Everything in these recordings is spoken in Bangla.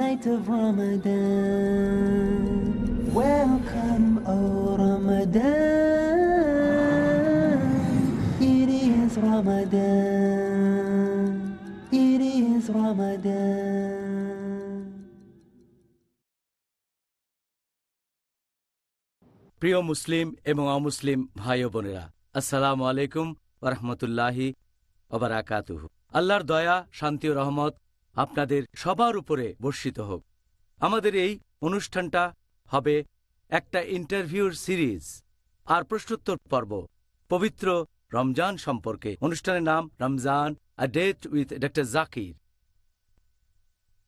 Night of Ramadan. Welcome, O Ramadan. It is Ramadan. It is Ramadan. প্রিয় মুসলিম এবং অমুসলিম ভাই ও বোনেরা আসসালামু আলাইকুম ওরহমতুল্লাহি ওবরাকাতুহু আল্লাহর দয়া শান্তি ও রহমত আপনাদের সবার উপরে বর্ষিত হোক। আমাদের এই অনুষ্ঠানটা হবে একটা ইন্টারভিউর সিরিজ আর প্রশ্নোত্তর পর্ব। পবিত্র রমজান সম্পর্কে। অনুষ্ঠানের নাম Ramzan a date with doctor Zakir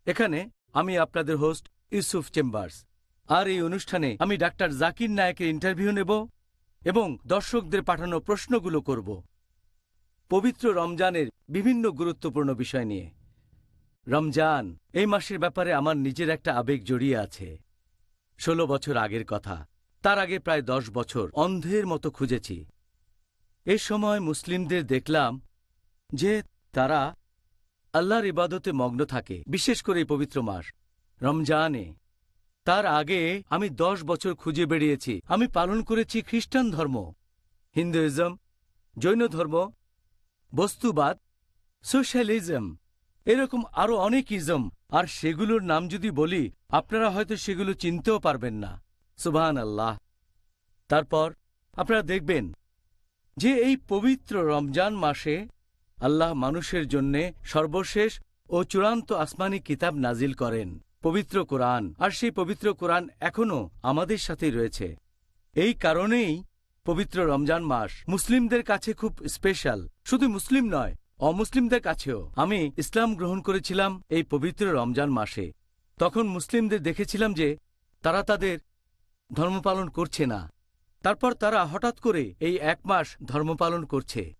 এখানে আমি আপনাদের হোস্ট ইউসুফ চেম্বার্স। আর এই অনুষ্ঠানে আমি ডাক্তার জাকির নায়কের ইন্টারভিউ নেব এবং দর্শকদের পাঠানো প্রশ্নগুলো করব। পবিত্র রমজানের বিভিন্ন গুরুত্বপূর্ণ বিষয় নিয়ে। রমজান, এই মাসের ব্যাপারে আমার নিজের একটা আবেগ জড়িয়ে আছে। ষোলো বছর আগের কথা। তার আগে প্রায় দশ বছর অন্ধের মতো খুঁজেছি। এ সময় মুসলিমদের দেখলাম যে তারা আল্লাহর ইবাদতে মগ্ন থাকে, বিশেষ করে এই পবিত্র মাস, রমজানে। তার আগে আমি দশ বছর খুঁজে বেরিয়েছি আমি পালন করেছি খ্রিস্টান ধর্ম, হিন্দুইজম, জৈন ধর্ম, বস্তুবাদ, সোশ্যালিজম। এরকম আরও অনেক ইজম, আর সেগুলোর নাম যদি বলি, আপনারা হয়তো সেগুলো চিনতেও পারবেন না। সুবহান আল্লাহ তারপর, আপনারা দেখবেন যে এই পবিত্র রমজান মাসে আল্লাহ মানুষের জন্যে সর্বশেষ ও চূড়ান্ত আসমানি কিতাব নাজিল করেন, পবিত্র কোরআন। আর সেই পবিত্র কোরআন এখনও আমাদের সাথেই রয়েছে। এই কারণেই পবিত্র রমজান মাস মুসলিমদের কাছে খুব স্পেশাল। শুধু মুসলিম নয় অমুসলিমদের কাছেও আমি ইসলাম গ্রহণ করেছিলাম এই পবিত্র রমজান মাসে। তখন মুসলিমদের দেখেছিলাম যে তারা তাদের ধর্ম পালন করছে না। তারপর তারা হঠাৎ করে এই এক মাস ধর্ম পালন করছে।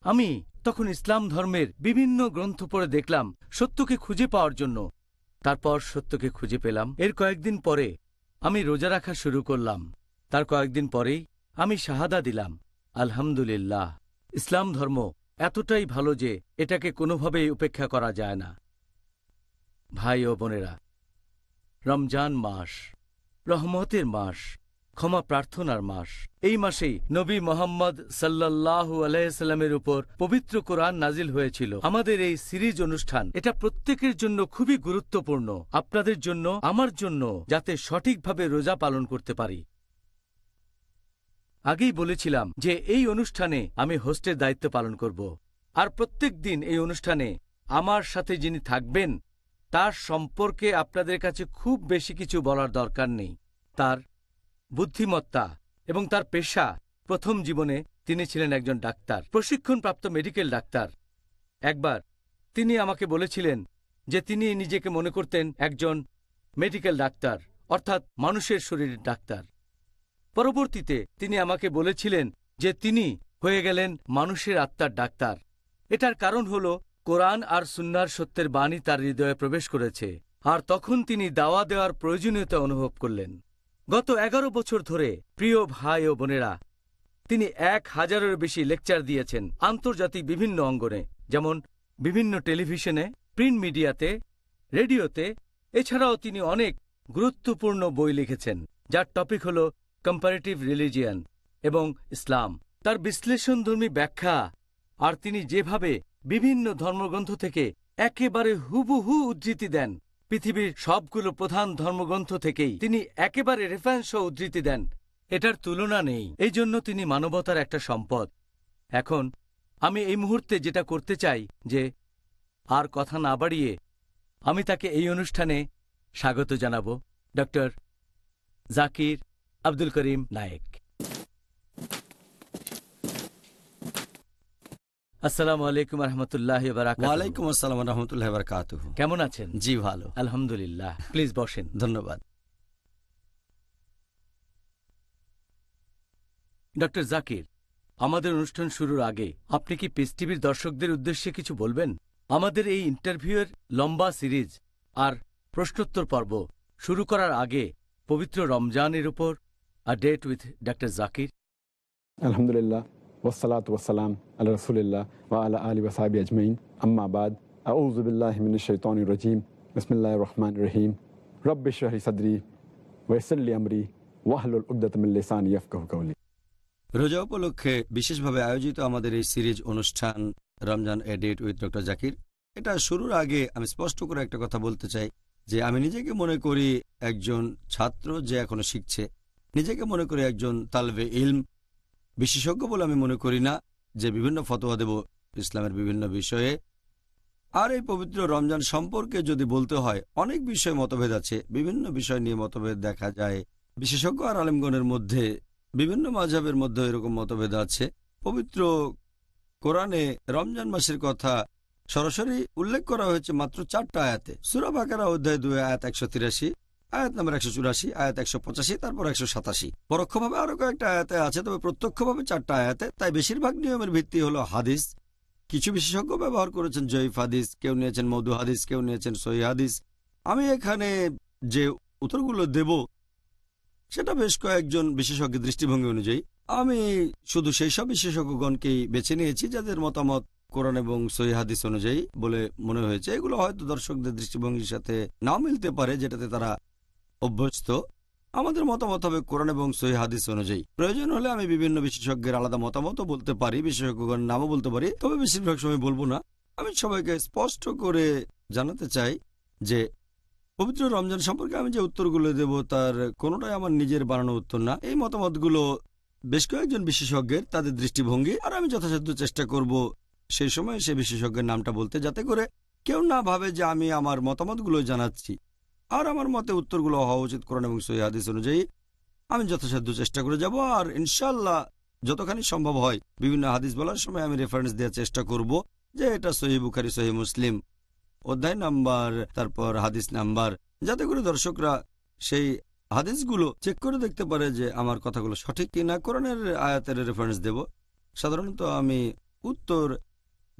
আমি তখন ইসলাম ধর্মের বিভিন্ন গ্রন্থ পড়ে দেখলাম সত্যকে খুঁজে পাওয়ার জন্য। তারপর সত্যকে খুঁজে পেলাম। এর কয়েকদিন পরে আমি রোজা রাখা শুরু করলাম। তার কয়েকদিন পরেই আমি শাহাদা দিলাম। আলহামদুলিল্লাহ। ইসলাম ধর্ম এতটাই ভালো যে এটাকে কোনোভাবেই উপেক্ষা করা যায় না। ভাই ও বোনেরা, রমজান মাস, রহমতের মাস, ক্ষমা প্রার্থনার মাস। এই মাসেই নবী মোহাম্মদ সাল্লাল্লাহু আলাইসাল্লামের উপর পবিত্র কোরআন নাজিল হয়েছিল। আমাদের এই সিরিজ অনুষ্ঠান এটা প্রত্যেকের জন্য খুবই গুরুত্বপূর্ণ। আপনাদের জন্য, আমার জন্য, যাতে সঠিকভাবে রোজা পালন করতে পারি। আগেই বলেছিলাম যে এই অনুষ্ঠানে আমি হোস্টের দায়িত্ব পালন করব। আর প্রত্যেক দিন এই অনুষ্ঠানে আমার সাথে যিনি থাকবেন, তার সম্পর্কে আপনাদের কাছে খুব বেশি কিছু বলার দরকার নেই। তার বুদ্ধিমত্তা এবং তার পেশা প্রথম জীবনে তিনি ছিলেন একজন ডাক্তার, প্রশিক্ষণপ্রাপ্ত মেডিকেল ডাক্তার। একবার তিনি আমাকে বলেছিলেন যে তিনি নিজেকে মনে করতেন একজন মেডিকেল ডাক্তার, অর্থাৎ মানুষের শরীরের ডাক্তার। পরবর্তীতে তিনি আমাকে বলেছিলেন যে তিনি হয়ে গেলেন মানুষের আত্মার ডাক্তার। এটার কারণ হল, কোরআন আর সুন্নার সত্যের বাণী তার হৃদয়ে প্রবেশ করেছে, আর তখন তিনি দাওয়া দেওয়ার প্রয়োজনীয়তা অনুভব করলেন। গত এগারো বছর ধরে, প্রিয় ভাই ও বোনেরা, তিনি এক হাজারের বেশি লেকচার দিয়েছেন আন্তর্জাতিক বিভিন্ন অঙ্গনে, যেমন বিভিন্ন টেলিভিশনে, প্রিন্ট মিডিয়াতে, রেডিওতে। এছাড়াও তিনি অনেক গুরুত্বপূর্ণ বই লিখেছেন, যার টপিক হল কম্পারেটিভ রিলিজিয়ান এবং ইসলাম। তার বিশ্লেষণধর্মী ব্যাখ্যা আর তিনি যেভাবে বিভিন্ন ধর্মগ্রন্থ থেকে একেবারে হুবহু উদ্ধৃতি দেন, পৃথিবীর সবগুলো প্রধান ধর্মগ্রন্থ থেকেই তিনি একেবারে রেফারেন্স উদ্ধৃতি দেন, এটার তুলনা নেই। এই জন্য তিনি মানবতার একটা সম্পদ। এখন আমি এই মুহূর্তে যেটা করতে চাই যে, আর কথা না বাড়িয়ে আমি তাকে এই অনুষ্ঠানে স্বাগত জানাব। ডক্টর জাকির আব্দুল করিম নায়েক। আসসালামু আলাইকুম রহমতুল্লাহ ওয়ালাইকুম আসসালাম রহমতুল্লাহ বারকাত কেমন আছেন? জি ভালো। আলহামদুলিল্লাহ। প্লিজ বসেন। ধন্যবাদ। ডক্টর জাকির আমাদের অনুষ্ঠান শুরুর আগে আপনি কি পিস টিভির দর্শকদের উদ্দেশ্যে কিছু বলবেন? আমাদের এই ইন্টারভিউয়ের লম্বা সিরিজ আর প্রশ্নোত্তর পর্ব শুরু করার আগে পবিত্র রমজানের উপর a date with doctor Zakir আলহামদুলিল্লাহ ওসালাত ওসালাম আল্লাহ রসুলিল্লাহ ওয়া আলা আলী ওসাহাবি আজমাইন আম্মা বাদ আউজুবিল্লাহ মিন শৈতান রজিম বিসমিল্লাহ রহমান রহিম রব্ব শাহরি সদরি ওয়সল্লি আমরি ওয়াহলুল উকদতমিল্লিসান ইয়ফকাহু কওলি রোজা উপলক্ষে বিশেষভাবে আয়োজিত আমাদের এই সিরিজ অনুষ্ঠান Ramzan a date with doctor Zakir এটা শুরুর আগে আমি স্পষ্ট করে একটা কথা বলতে চাই যে আমি নিজেকে মনে করি একজন ছাত্র যে এখনও শিখছে। নিজেকে মনে করি একজন তালবে ইলম, বিশেষজ্ঞ বলে আমি মনে করি না যে বিভিন্ন ফতোয়া দেব ইসলামের বিভিন্ন বিষয়ে। আর এই পবিত্র রমজান সম্পর্কে যদি বলতে হয়, অনেক বিষয়ে মতভেদ আছে, বিভিন্ন বিষয় নিয়ে মতভেদ দেখা যায়। বিশেষজ্ঞ আর আলেমগণের মধ্যে, বিভিন্ন মাঝাবের মধ্যে এরকম মতভেদ আছে। পবিত্র কোরআনে রমজান মাসের কথা সরাসরি উল্লেখ করা হয়েছে মাত্র চারটা আয়াতে। সুরা বাকারা অধ্যায় দুই আয়াত একশো তিরাশি। আয়াত নম্বর একশো চুরাশি, আয়াত একশো পঁচাশি, তারপর একশো সাতাশি। পরোক্ষভাবে আরও কয়েকটা আয়াতে আছে, তবে প্রত্যক্ষভাবে চারটা আয়াতে, তাই বেশিরভাগ নিয়মের ভিত্তি হলো হাদিস। কিছু বিশেষজ্ঞ ব্যবহার করেছেন জয়ীফ হাদিস, কেউ নিয়েছেন মধু হাদিস, কেউ নিয়েছেন সহি হাদিস। আমি এখানে যে উত্তরগুলো দেব, সেটা বেশ কয়েকজন বিশেষজ্ঞের দৃষ্টিভঙ্গি অনুযায়ী। আমি শুধু সেই সব বিশেষজ্ঞগণকেই বেছে নিয়েছি, যাদের মতামত কোরআন এবং সহি হাদিস অনুযায়ী বলে মনে হয়েছে। এগুলো হয়তো দর্শকদের দৃষ্টিভঙ্গির সাথে নাও মিলতে পারে, যেটাতে তারা অভ্যস্ত, আমাদের মতামত হবে কোরআন এবং সহি হাদিস অনুযায়ী। প্রয়োজন হলে আমি বিভিন্ন বিশেষজ্ঞের আলাদা মতামতও বলতে পারি বিশেষজ্ঞগণ নামও বলতে পারি, তবে বেশিরভাগ সময় বলব না। আমি সবাইকে স্পষ্ট করে জানাতে চাই যে, পবিত্র রমজান সম্পর্কে আমি যে উত্তরগুলো দেব তার কোনোটাই আমার নিজের বানানো উত্তর না। এই মতামতগুলো বেশ কয়েকজন বিশেষজ্ঞের, তাদের দৃষ্টিভঙ্গি, আর আমি যথাসাধ্য চেষ্টা করব সেই সময় সে বিশেষজ্ঞের নামটা বলতে, যাতে করে কেউ না ভাবে যে আমি আমার মতামতগুলো জানাচ্ছি। আর আমার মতে উত্তরগুলো হওয়া উচিত কোরআন এবং সহি হাদিস অনুযায়ী। আমি যথাসাধ্য চেষ্টা করে যাব আর ইনশাল্লাহ যতখানি সম্ভব হয় বিভিন্ন হাদিস বলার সময় আমি রেফারেন্স দেওয়ার চেষ্টা করব যে এটা সহি বুখারি, সহি মুসলিম। অধ্যায় নাম্বার, তারপর হাদিস নাম্বার। যাতে করে দর্শকরা সেই হাদিসগুলো চেক করে দেখতে পারে যে আমার কথাগুলো সঠিক কিনা। কোরআনের আয়াতের রেফারেন্স দেব। সাধারণত আমি উত্তর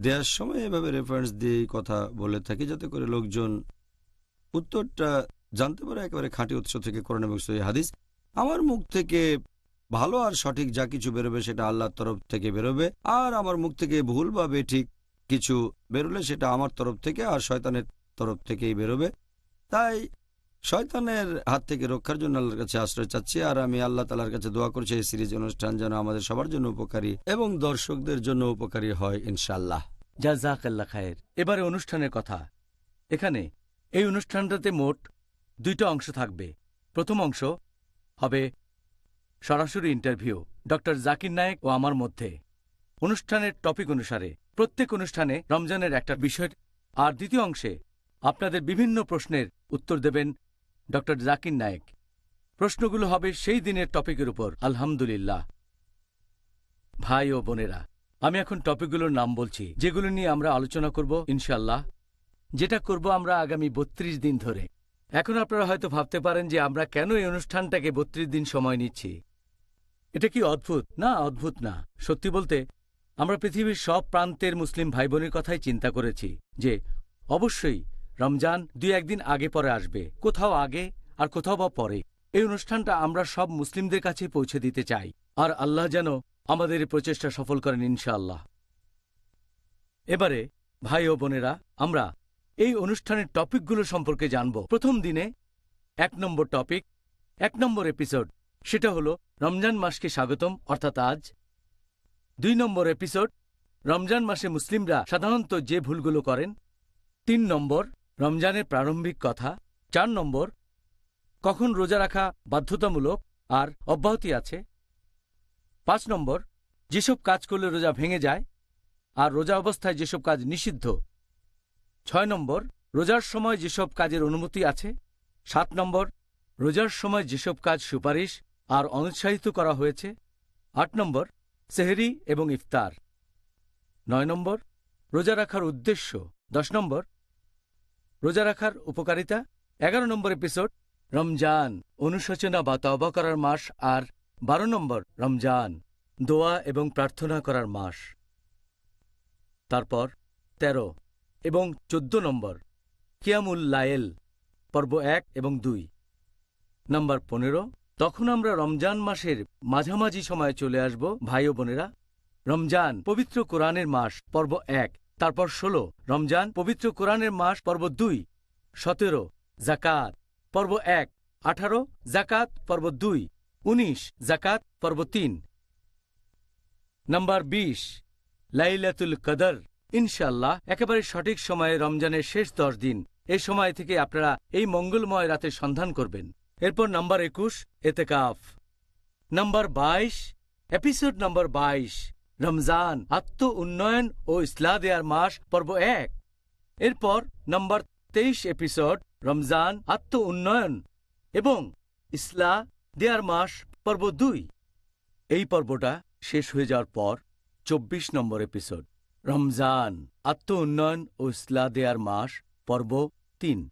দেওয়ার সময় এভাবে রেফারেন্স দিয়ে কথা বলে থাকি যাতে করে লোকজন উত্তরটা জানতে পারে, একেবারে খাঁটি উৎস থেকে কোরআন এবং সহি হাদিস। আমার মুখ থেকে ভালো আর সঠিক যা কিছু বেরোবে সেটা আল্লাহর তরফ থেকে বেরোবে, আর আমার মুখ থেকে ভুল বা বেঠিক কিছু বেরোলে সেটা আমার তরফ থেকে আর শয়তানের তরফ থেকেই বেরোবে। তাই শয়তানের হাত থেকে রক্ষার জন্য আল্লাহর কাছে আশ্রয় চাচ্ছি, আর আমি আল্লাহ তালার কাছে দোয়া করছি, এই সিরিজ অনুষ্ঠান যেন আমাদের সবার জন্য উপকারী এবং দর্শকদের জন্য উপকারী হয় ইনশাল্লাহ জাজাকাল্লা খায়ের। এবারে অনুষ্ঠানের কথা। এখানে এই অনুষ্ঠানটাতে মোট দুইটা অংশ থাকবে। প্রথম অংশ হবে সরাসরি ইন্টারভিউ, ডক্টর জাকির নায়েক ও আমার মধ্যে। অনুষ্ঠানের টপিক অনুসারে প্রত্যেক অনুষ্ঠানে রমজানের একটা বিষয় আর দ্বিতীয় অংশে আপনাদের বিভিন্ন প্রশ্নের উত্তর দেবেন ডক্টর জাকির নায়েক। প্রশ্নগুলো হবে সেই দিনের টপিকের উপর, আলহামদুলিল্লাহ। ভাই ও বোনেরা, আমি এখন টপিকগুলোর নাম বলছি, যেগুলো নিয়ে আমরা আলোচনা করব ইনশাল্লাহ যেটা করব আমরা আগামী বত্রিশ দিন ধরে। এখন আপনারা হয়তো ভাবতে পারেন যে আমরা কেন এই অনুষ্ঠানটাকে বত্রিশ দিন সময় নিচ্ছি। এটা কি অদ্ভুত? না অদ্ভুত না। সত্যি বলতে, আমরা পৃথিবীর সব প্রান্তের মুসলিম ভাই বোনের কথাই চিন্তা করেছি যে, অবশ্যই রমজান দুই একদিন আগে পরে আসবে, কোথাও আগে আর কোথাও বা পরে। এই অনুষ্ঠানটা আমরা সব মুসলিমদের কাছে পৌঁছে দিতে চাই, আর আল্লাহ যেন আমাদের প্রচেষ্টা সফল করেন ইনশাআল্লাহ। এবারে, ভাই ও বোনেরা, আমরা এই অনুষ্ঠানের টপিকগুলো সম্পর্কে জানব। প্রথম দিনে এক নম্বর টপিক, এক নম্বর এপিসোড, সেটা হলো রমজান মাসকে স্বাগতম, অর্থাৎ আজ। দুই নম্বর এপিসোড, রমজান মাসে মুসলিমরা সাধারণত যে ভুলগুলো করেন। তিন নম্বর, রমজানের প্রারম্ভিক কথা। চার নম্বর, কখন রোজা রাখা বাধ্যতামূলক আর অব্যাহতি আছে। পাঁচ নম্বর, যেসব কাজ করলে রোজা ভেঙে যায় আর রোজা অবস্থায় যেসব কাজ নিষিদ্ধ ছয় নম্বর, রোজার সময় যেসব কাজের অনুমতি আছে। সাত নম্বর, রোজার সময় যেসব কাজ সুপারিশ আর অনুৎসাহিত করা হয়েছে। আট নম্বর, সেহরি এবং ইফতার। নয় নম্বর, রোজা রাখার উদ্দেশ্য। দশ নম্বর, রোজা রাখার উপকারিতা। এগারো নম্বর এপিসোড, রমজান, অনুশোচনা বা তবা করার মাস আর বারো নম্বর, রমজান, দোয়া এবং প্রার্থনা করার মাস। তারপর ১৩ এবং চোদ্দ নম্বর, কিয়ামুল লায়েল পর্ব এক এবং দুই। নম্বর পনেরো, তখন আমরা রমজান মাসের মাঝামাঝি সময়ে চলে আসব, ভাই বোনেরা। রমজান পবিত্র কোরআনের মাস, পর্ব এক। তারপর ১৬ রমজান পবিত্র কোরআনের মাস, পর্ব দুই। সতেরো, জাকাত, পর্ব এক। আঠারো, জাকাত, পর্ব দুই। উনিশ, জাকাত, পর্ব তিন। নম্বর বিশ, লাইলাতুল কদর। ইনশাল্লাহ একেবারে সঠিক সময়ে রমজানের শেষ দশ দিন। এ সময় থেকে আপনারা এই মঙ্গলময় রাতে সন্ধান করবেন। এরপর নাম্বার একুশ, এতেকাফ। নাম্বার বাইশ, এপিসোড নাম্বার বাইশ, রমজান আত্ম উন্নয়ন ও ইসলা দেয়ার মাস, পর্ব এক। এরপর নাম্বার তেইশ এপিসোড, রমজান আত্ম উন্নয়ন এবং ইসলা দেয়ার মাস, পর্ব দুই। এই পর্বটা শেষ হয়ে যাওয়ার পর চব্বিশ নম্বর এপিসোড। রমজান আত্ম উন্নয়ন ও ইসলা দেয়ার মাস, পর্ব তিন।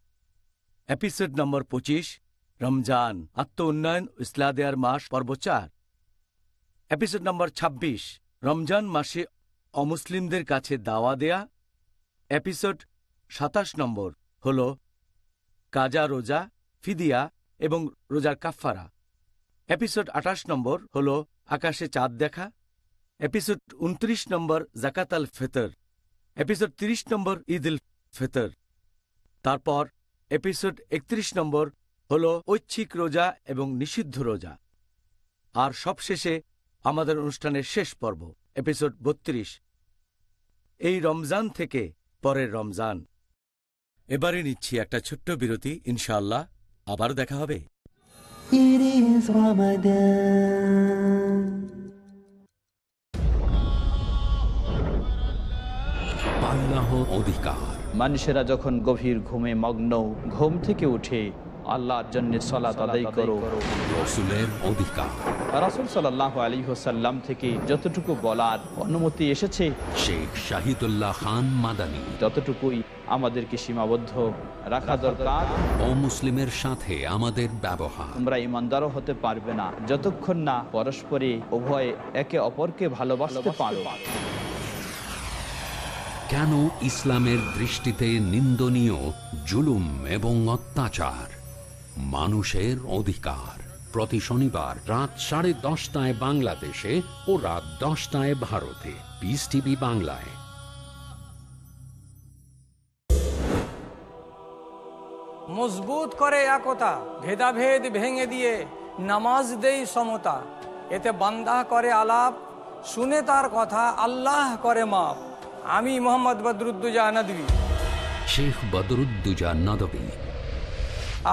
এপিসোড নম্বর পঁচিশ, রমজান আত্ম উন্নয়ন ও ইসলা দেয়ার মাস, পর্ব চার। এপিসোড নম্বর ২৬ রমজান মাসে অমুসলিমদের কাছে দাওয়া দেয়া। এপিসোড সাতাশ নম্বর হল কাজা, রোজা, ফিদিয়া এবং রোজার কাফফারা। এপিসোড আঠাশ নম্বর হল আকাশে চাঁদ দেখা। এপিসোড উনত্রিশ নম্বর জাকাত আল ফেতর এপিসোড ৩০ নম্বর ঈদ উল ফেতর তারপর এপিসোড একত্রিশ নম্বর হল ঐচ্ছিক রোজা এবং নিষিদ্ধ রোজা। আর সবশেষে আমাদের অনুষ্ঠানের শেষ পর্ব এপিসোড বত্রিশ। এই রমজান থেকে পরের রমজান। এবারে নিচ্ছি একটা ছোট্ট বিরতি, ইনশাআল্লাহ আবার দেখা হবে। It is Ramadan. আল্লাহর অধিকার। মানুষেরা যখন গভীর ঘুমে মগ্ন ঘুম থেকে উঠে আল্লাহর জন্য সলাত আদায় করো। রসুলের অধিকার। রাসুল সাল্লাহ আলী হোসাল্লাম থেকে যতটুকু বলার অনুমতি এসেছে শেখ শাহিদুল্লাহ খান মাদানী। ততটুকুই আমাদেরকে সীমাবদ্ধ রাখা দরকার ও মুসলিমের সাথে আমাদের ব্যবহার। তোমরা ইমানদারও হতে পারবে না যতক্ষণ না পরস্পরে উভয়ে একে অপরকে ভালোবাসতে পারো। কেন ইসলামের দৃষ্টিতে নিন্দনীয়, জুলুম এবং অত্যাচার? মানুষের অধিকার। প্রতি শনিবার রাত সাড়ে দশটায় বাংলাদেশে ও রাত দশটায় ভারতে। পিস টিভি বাংলায়। মজবুত করে একতা, ভেদাভেদ ভেঙে দিয়ে নামাজ দেই সমতা। এতে বান্দা করে আলাপ, শুনে তার কথা আল্লাহ করে মাপ। আমি মোহাম্মদ বদরুদ্দুজা নদী শেখ বদরুদ্দুজা নদবী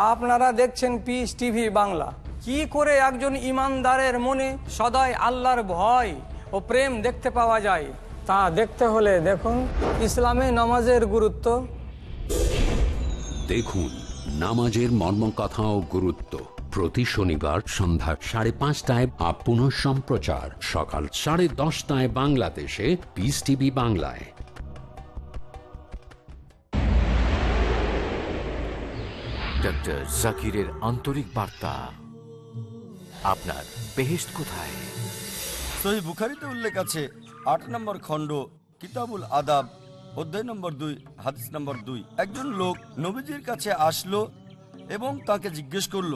আপনারা দেখছেন পিস টিভি বাংলা। কি করে একজন ইমানদারের মনে সদাই আল্লাহর ভয় ও প্রেম দেখতে পাওয়া যায় তা দেখতে হলে দেখুন ইসলামে নামাজের গুরুত্ব। দেখুন নামাজের মর্মকথা ও গুরুত্ব। প্রতি শনিবার সন্ধ্যা সাড়ে পাঁচটায় আপ পুনঃ সম্প্রচার। সকাল সাড়ে দশটায় বাংলাদেশে পিস টিভি বাংলায়। ডক্টর জাকিরের আন্তরিক বার্তা। আপনার বেহেস্ট কোথায়? সহি বুখারিতে উল্লেখ আছে আট নম্বর খণ্ড কিতাবুল আদাব অধ্যায় নম্বর দুই হাদিস নম্বর দুই। একজন লোক নবীজির কাছে আসলো এবং তাকে জিজ্ঞেস করল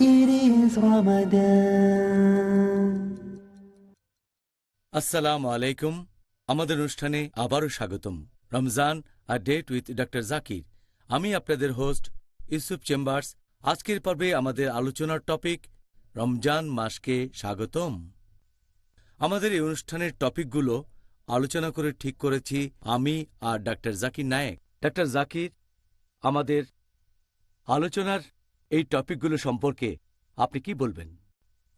It is Ramadan. আসসালামু আলাইকুম আমাদের অনুষ্ঠানে আবারও স্বাগতম। রমজান আর ডেট উইথ ডক্টর জাকির আমি আপনাদের হোস্ট ইউসুফ চেম্বার্স আজকের পর্বে আমাদের আলোচনার টপিক রমজান মাসকে স্বাগতম। আমাদের এই অনুষ্ঠানের টপিকগুলো আলোচনা করে ঠিক করেছি আমি আর ডাক্তার জাকির নায়েক। ডাক্তার জাকির আমাদের আলোচনার এই টপিকগুলো সম্পর্কে আপনি কি বলবেন?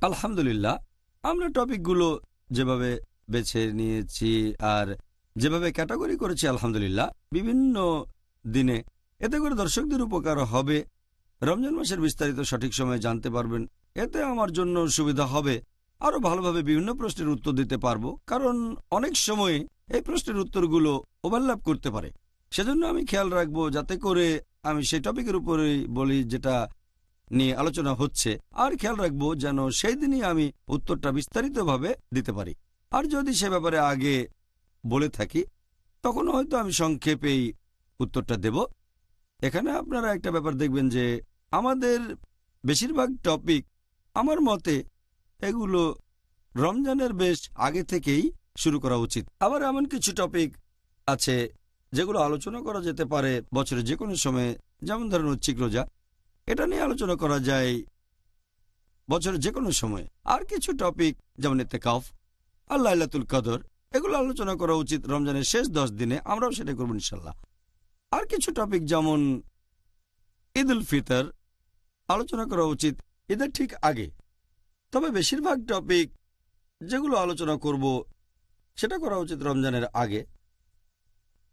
আলহামদুলিল্লাহ, আমরা টপিকগুলো যেভাবে বেছে নিয়েছি আর যেভাবে ক্যাটাগরি করেছি, আলহামদুলিল্লাহ, বিভিন্ন দিনে এতে করে দর্শকদের উপকার হবে। রমজান মাসের বিস্তারিত সঠিক সময়ে জানতে পারবেন। এতে আমার জন্য সুবিধা হবে। আরও ভালোভাবে বিভিন্ন প্রশ্নের উত্তর দিতে পারব। কারণ অনেক সময় এই প্রশ্নের উত্তরগুলো ওভারল্যাপ করতে পারে। সেজন্য আমি খেয়াল রাখব যাতে করে আমি সেই টপিকের উপরেই বলি যেটা নিয়ে আলোচনা হচ্ছে। আর খেয়াল রাখব যেন সেই দিনই আমি উত্তরটা বিস্তারিতভাবে দিতে পারি। আর যদি সে ব্যাপারে আগে বলে থাকি, তখন হয়তো আমি সংক্ষেপেই উত্তরটা দেব। এখানে আপনারা একটা ব্যাপার দেখবেন যে, আমাদের বেশিরভাগ টপিক আমার মতে এগুলো রমজানের বেশ আগে থেকেই শুরু করা উচিত। আবার এমন কিছু টপিক আছে যেগুলো আলোচনা করা যেতে পারে বছরের যে কোনো সময়ে। যেমন ধরেন ঐচ্ছিক রোজা। এটা নিয়ে আলোচনা করা যায় বছরের যে কোনো সময়। আর কিছু টপিক যেমন এতে কাফ আল্লাহ কদর, এগুলো আলোচনা করা উচিত রমজানের শেষ দশ দিনে, আমরাও সেটা করব ইনশাল্লাহ আর কিছু টপিক যেমন ঈদ উল ফিতর, আলোচনা করা উচিত ঈদের ঠিক আগে। তবে বেশিরভাগ টপিক যেগুলো আলোচনা করব, সেটা করা উচিত রমজানের আগে।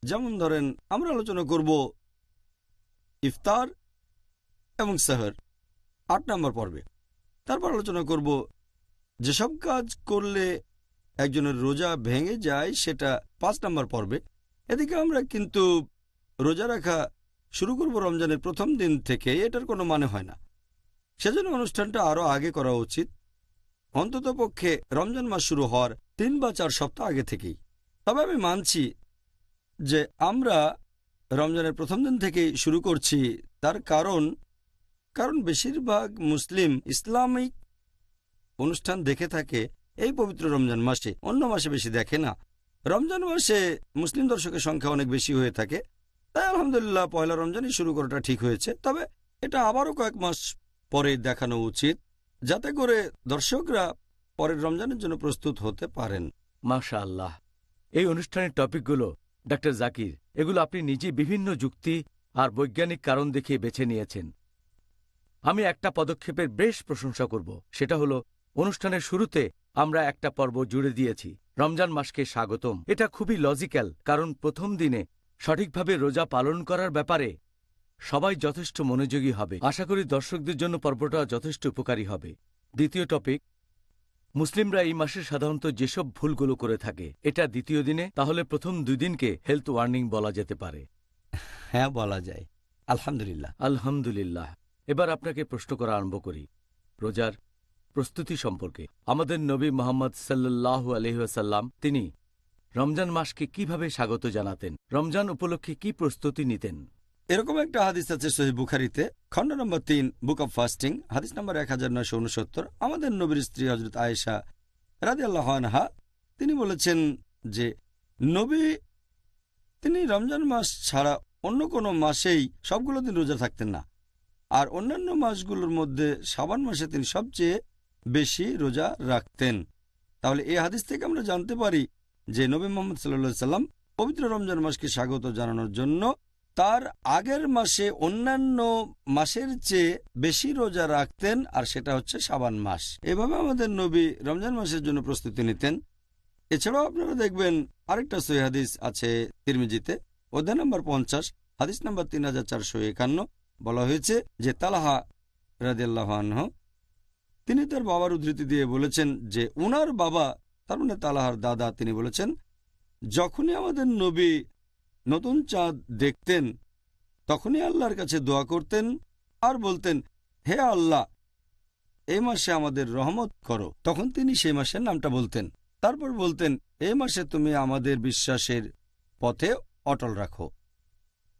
যেমন ধরেন, আমরা আলোচনা করব ইফতার এবং সেহর, আট নম্বর পর্বে। তারপর আলোচনা করব, যেসব কাজ করলে একজনের রোজা ভেঙে যায় সেটা পাঁচ নম্বর পর্বে। এদিকে আমরা কিন্তু রোজা রাখা শুরু করব রমজানের প্রথম দিন থেকে, এটার কোনো মানে হয় না। সেজন্য অনুষ্ঠানটা আরও আগে করা উচিত। অন্ততপক্ষে রমজান মাস শুরু হওয়ার তিন বা চার সপ্তাহ আগে থেকেই। তবে আমি মানছি যে আমরা রমজানের প্রথম দিন থেকেই শুরু করছি, তার কারণ কারণ বেশিরভাগ মুসলিম ইসলামিক অনুষ্ঠান দেখে থাকে এই পবিত্র রমজান মাসে, অন্য মাসে বেশি দেখে না। রমজান মাসে মুসলিম দর্শকের সংখ্যা অনেক বেশি হয়ে থাকে। তাই আলহামদুলিল্লাহ পয়লা রমজানই শুরু করাটা ঠিক হয়েছে। তবে এটা আবারও কয়েক মাস পরে দেখানো উচিত, যাতে করে দর্শকরা পরের রমজানের জন্য প্রস্তুত হতে পারেন। মাশা আল্লাহ এই অনুষ্ঠানের টপিকগুলো ডাক্তার জাকির, এগুলো আপনি নিজে বিভিন্ন যুক্তি আর বৈজ্ঞানিক কারণ দেখিয়ে বেছে নিয়েছেন। আমি একটা পদক্ষেপের বেশ প্রশংসা করব। সেটা হলো অনুষ্ঠানের শুরুতে আমরা একটা পর্ব জুড়ে দিয়েছি। রমজান মাসকে স্বাগতম। এটা খুবই লজিক্যাল কারণ প্রথম দিনে সঠিকভাবে রোজা পালন করার ব্যাপারে সবাই যথেষ্ট মনোযোগী হবে। আশা করি দর্শকদের জন্য পর্বটা যথেষ্ট উপকারী হবে। দ্বিতীয় টপিক মুসলিমরা এই মাসে সাধারণত যেসব ভুলগুলো করে থাকে এটা দ্বিতীয় দিনে তাহলে প্রথম দুই দিনকে হেলথ ওয়ার্নিং বলা যেতে পারে। হ্যাঁ বলা যায়। আলহামদুলিল্লাহ। আলহামদুলিল্লাহ। এবার আপনাকে প্রশ্ন করা আরম্ভ করি। রোজার প্রস্তুতি সম্পর্কে। আমাদের নবী মোহাম্মদ সাল্লাহ আলহাসাল্লাম তিনি রমজান মাসকে কীভাবে স্বাগত জানাতেন? রমজান উপলক্ষে কি প্রস্তুতি নিতেন? এরকম একটা হাদিস আছে সহি বুখারিতে, খণ্ড নম্বর তিন, বুক অব ফাস্টিং, হাদিস নম্বর এক হাজার নয়শো উনসত্তর। আমাদের নবীর স্ত্রী হজরত আয়েশা রাজি আল্লাহা তিনি বলেছেন যে, নবী, তিনি রমজান মাস ছাড়া অন্য কোনো মাসেই সবগুলো দিন রোজা থাকতেন না। আর অন্যান্য মাসগুলোর মধ্যে সাবান মাসে তিনি সবচেয়ে বেশি রোজা রাখতেন। তাহলে এই হাদিস থেকে আমরা জানতে পারি যে নবী মোহাম্মদ সাল্লা সাল্লাম পবিত্র রমজান মাসকে স্বাগত জানানোর জন্য তার আগের মাসে অন্যান্য মাসের চেয়ে বেশি রোজা রাখতেন আর সেটা হচ্ছে সাবান মাস। এভাবে আমাদের নবী রমজান মাসের জন্য প্রস্তুতি নিতেন। এছাড়াও আপনারা দেখবেন আরেকটা সহি হাদিস আছে তিরমিজিতে, অধ্যায় নম্বর পঞ্চাশ, হাদিস নম্বর তিন হাজার চারশো একান্ন। বলা হয়েছে যে তালাহা রাজিয়াল্লাহ আনহ, তিনি তার বাবার উদ্ধৃতি দিয়ে বলেছেন যে উনার বাবা, তার মানে তালাহার দাদা, তিনি বলেছেন, যখনই আমাদের নবী নতুন চাঁদ দেখতেন, তখনই আল্লাহর কাছে দোয়া করতেন আর বলতেন, হে আল্লাহ, এই মাসে আমাদের রহমত করো তখন তিনি সেই মাসের নামটা বলতেন। তারপর বলতেন, এই মাসে তুমি আমাদের বিশ্বাসের পথে অটল রাখো।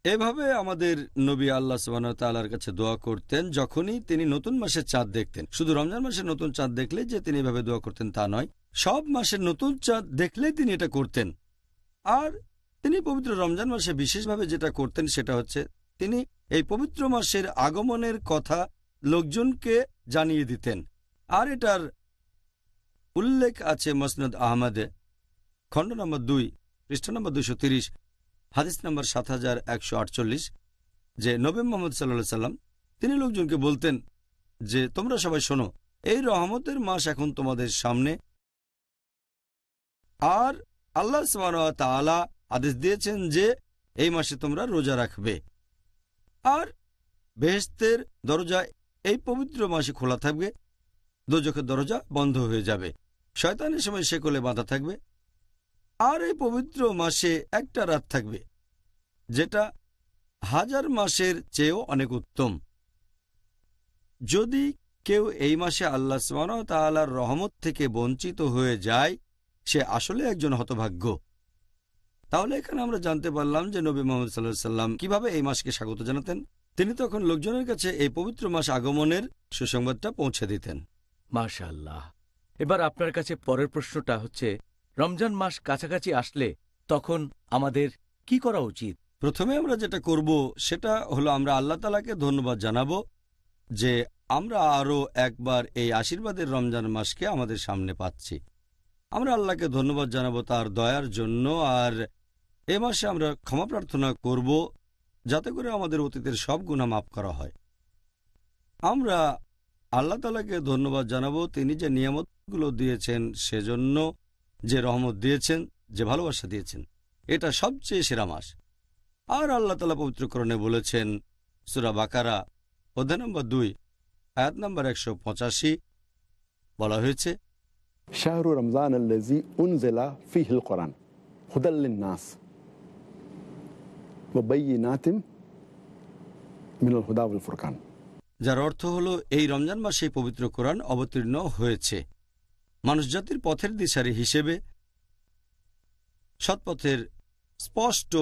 এভাবে আমাদের নবী আল্লাহ সুবাহর কাছে দোয়া করতেন, যখনই তিনি নতুন মাসের চাঁদ দেখতেন। শুধু রমজান মাসের নতুন চাঁদ দেখলে যে তিনি এভাবে দোয়া করতেন তা নয়, সব মাসের নতুন চাঁদ দেখলেই তিনি এটা করতেন। আর তিনি পবিত্র রমজান মাসে বিশেষভাবে যেটা করতেন সেটা হচ্ছে, তিনি এই পবিত্র মাসের আগমনের কথা লোকজনকে জানিয়ে দিতেন। আর এটার উল্লেখ আছে মসনদ আহমদে, খণ্ড নম্বর দুই, পৃষ্ঠা নম্বর দুইশো তিরিশ। হাদিস নম্বর সাত হাজার একশো আটচল্লিশ, যে নবী মোহাম্মদ সাল্লা সাল্লাম, তিনি লোকজনকে বলতেন যে, তোমরা সবাই শোনো, এই রহমতের মাস এখন তোমাদের সামনে। আর আল্লাহ তাআলা আদেশ দিয়েছেন যে, এই মাসে তোমরা রোজা রাখবে। আর বেহেস্তের দরজা, এই পবিত্র মাসে খোলা থাকবে। দোজখের দরজা বন্ধ হয়ে যাবে। শয়তানের সময় সেকলে বাঁধা থাকবে। আর এই পবিত্র মাসে একটা রাত থাকবে, যেটা হাজার মাসের চেয়েও অনেক উত্তম। যদি কেউ এই মাসে আল্লাহ তাআলার রহমত থেকে বঞ্চিত হয়ে যায়, সে আসলে একজন হতভাগ্য। তাহলে এখানে আমরা জানতে পারলাম যে নবী মোহাম্মদ সাল্লাহ সাল্লাম কীভাবে এই মাসকে স্বাগত জানাতেন। তিনি তখন লোকজনের কাছে এই পবিত্র মাস আগমনের সুসংবাদটা পৌঁছে দিতেন। মাশাআল্লাহ। এবার আপনার কাছে পরের প্রশ্নটা হচ্ছে রমজান মাস কাছাকাছি আসলে তখন আমাদের কি করা উচিত? প্রথমে আমরা যেটা করব, সেটা হলো আমরা আল্লাহ তালাকে ধন্যবাদ জানাব যে আমরা আরও একবার এই আশীর্বাদের রমজান মাসকে আমাদের সামনে পাচ্ছি। আমরা আল্লাহকে ধন্যবাদ জানাব তার দয়ার জন্য আর এ মাসে আমরা ক্ষমা প্রার্থনা করব যাতে করে আমাদের অতীতের সব গুণা মাফ করা হয়। আমরা আল্লাহ তালাকে ধন্যবাদ জানাব, তিনি যে নিয়ামতগুলো দিয়েছেন সেজন্য যে রহমত দিয়েছেন যে ভালোবাসা দিয়েছেন এটা সবচেয়ে সেরা মাস। আর আল্লাহ তালা পবিত্রকরণে বলেছেন সুরা বাকারা অধ্যায় নম্বর দুই আয়াত নম্বর একশো পঁচাশি বলা হয়েছে শাহরু রমজান আল্লাজি উনজেলা ফিহিল কোরআন হুদাল্লিন নাস নাতিম মিনুল হুদাউল ফুরকান। যার অর্থ হলো এই রমজান মাসে পবিত্র কোরআন অবতীর্ণ হয়েছে। মানুষজাতির পথের দিশারি হিসেবে সৎপথের স্পষ্ট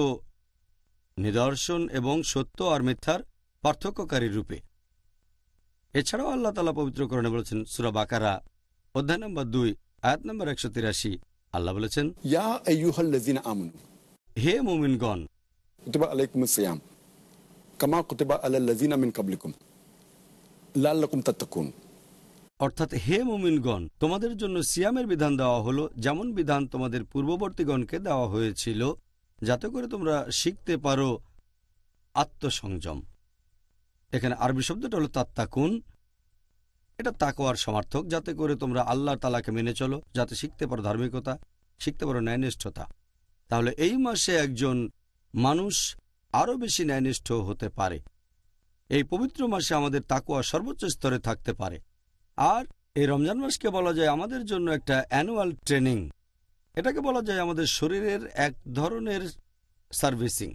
নিদর্শন এবং সত্য আর মিথ্যার পার্থক্যকারী রূপে। এছাড়াও আল্লাহ তালা পবিত্রকরণে বলেছেন সুরা বাকারা অধ্যায় নম্বর দুই আয়াত নম্বর একশো তিরাশি। আল্লাহ বলেছেন হে মুমিনগণ কামা কুতিবা আল্লাহ লাযিনা মিন ক্বাবলিকুম লাআল্লাকুম তাত্তাকুন। অর্থাৎ হে মুমিনগণ, তোমাদের জন্য সিয়ামের বিধান দেওয়া হলো, যেমন বিধান তোমাদের পূর্ববর্তীগণকে দেওয়া হয়েছিল, যাতে করে তোমরা শিখতে পারো আত্মসংযম। এখানে আরবি শব্দটা হলো তাত্তাকুন। এটা তাকোয়ার সমার্থক, যাতে করে তোমরা আল্লাহ তালাকে মেনে চলো, যাতে শিখতে পারো ধার্মিকতা, শিখতে পারো ন্যায়নিষ্ঠতা। তাহলে এই মাসে একজন মানুষ আরও বেশি ন্যায়নিষ্ঠ হতে পারে। এই পবিত্র মাসে আমাদের তাকুয়া সর্বোচ্চ স্তরে থাকতে পারে। আর এই রমজান মাসকে বলা যায় আমাদের জন্য একটা অ্যানুয়াল ট্রেনিং এটাকে বলা যায় আমাদের শরীরের এক ধরনের সার্ভিসিং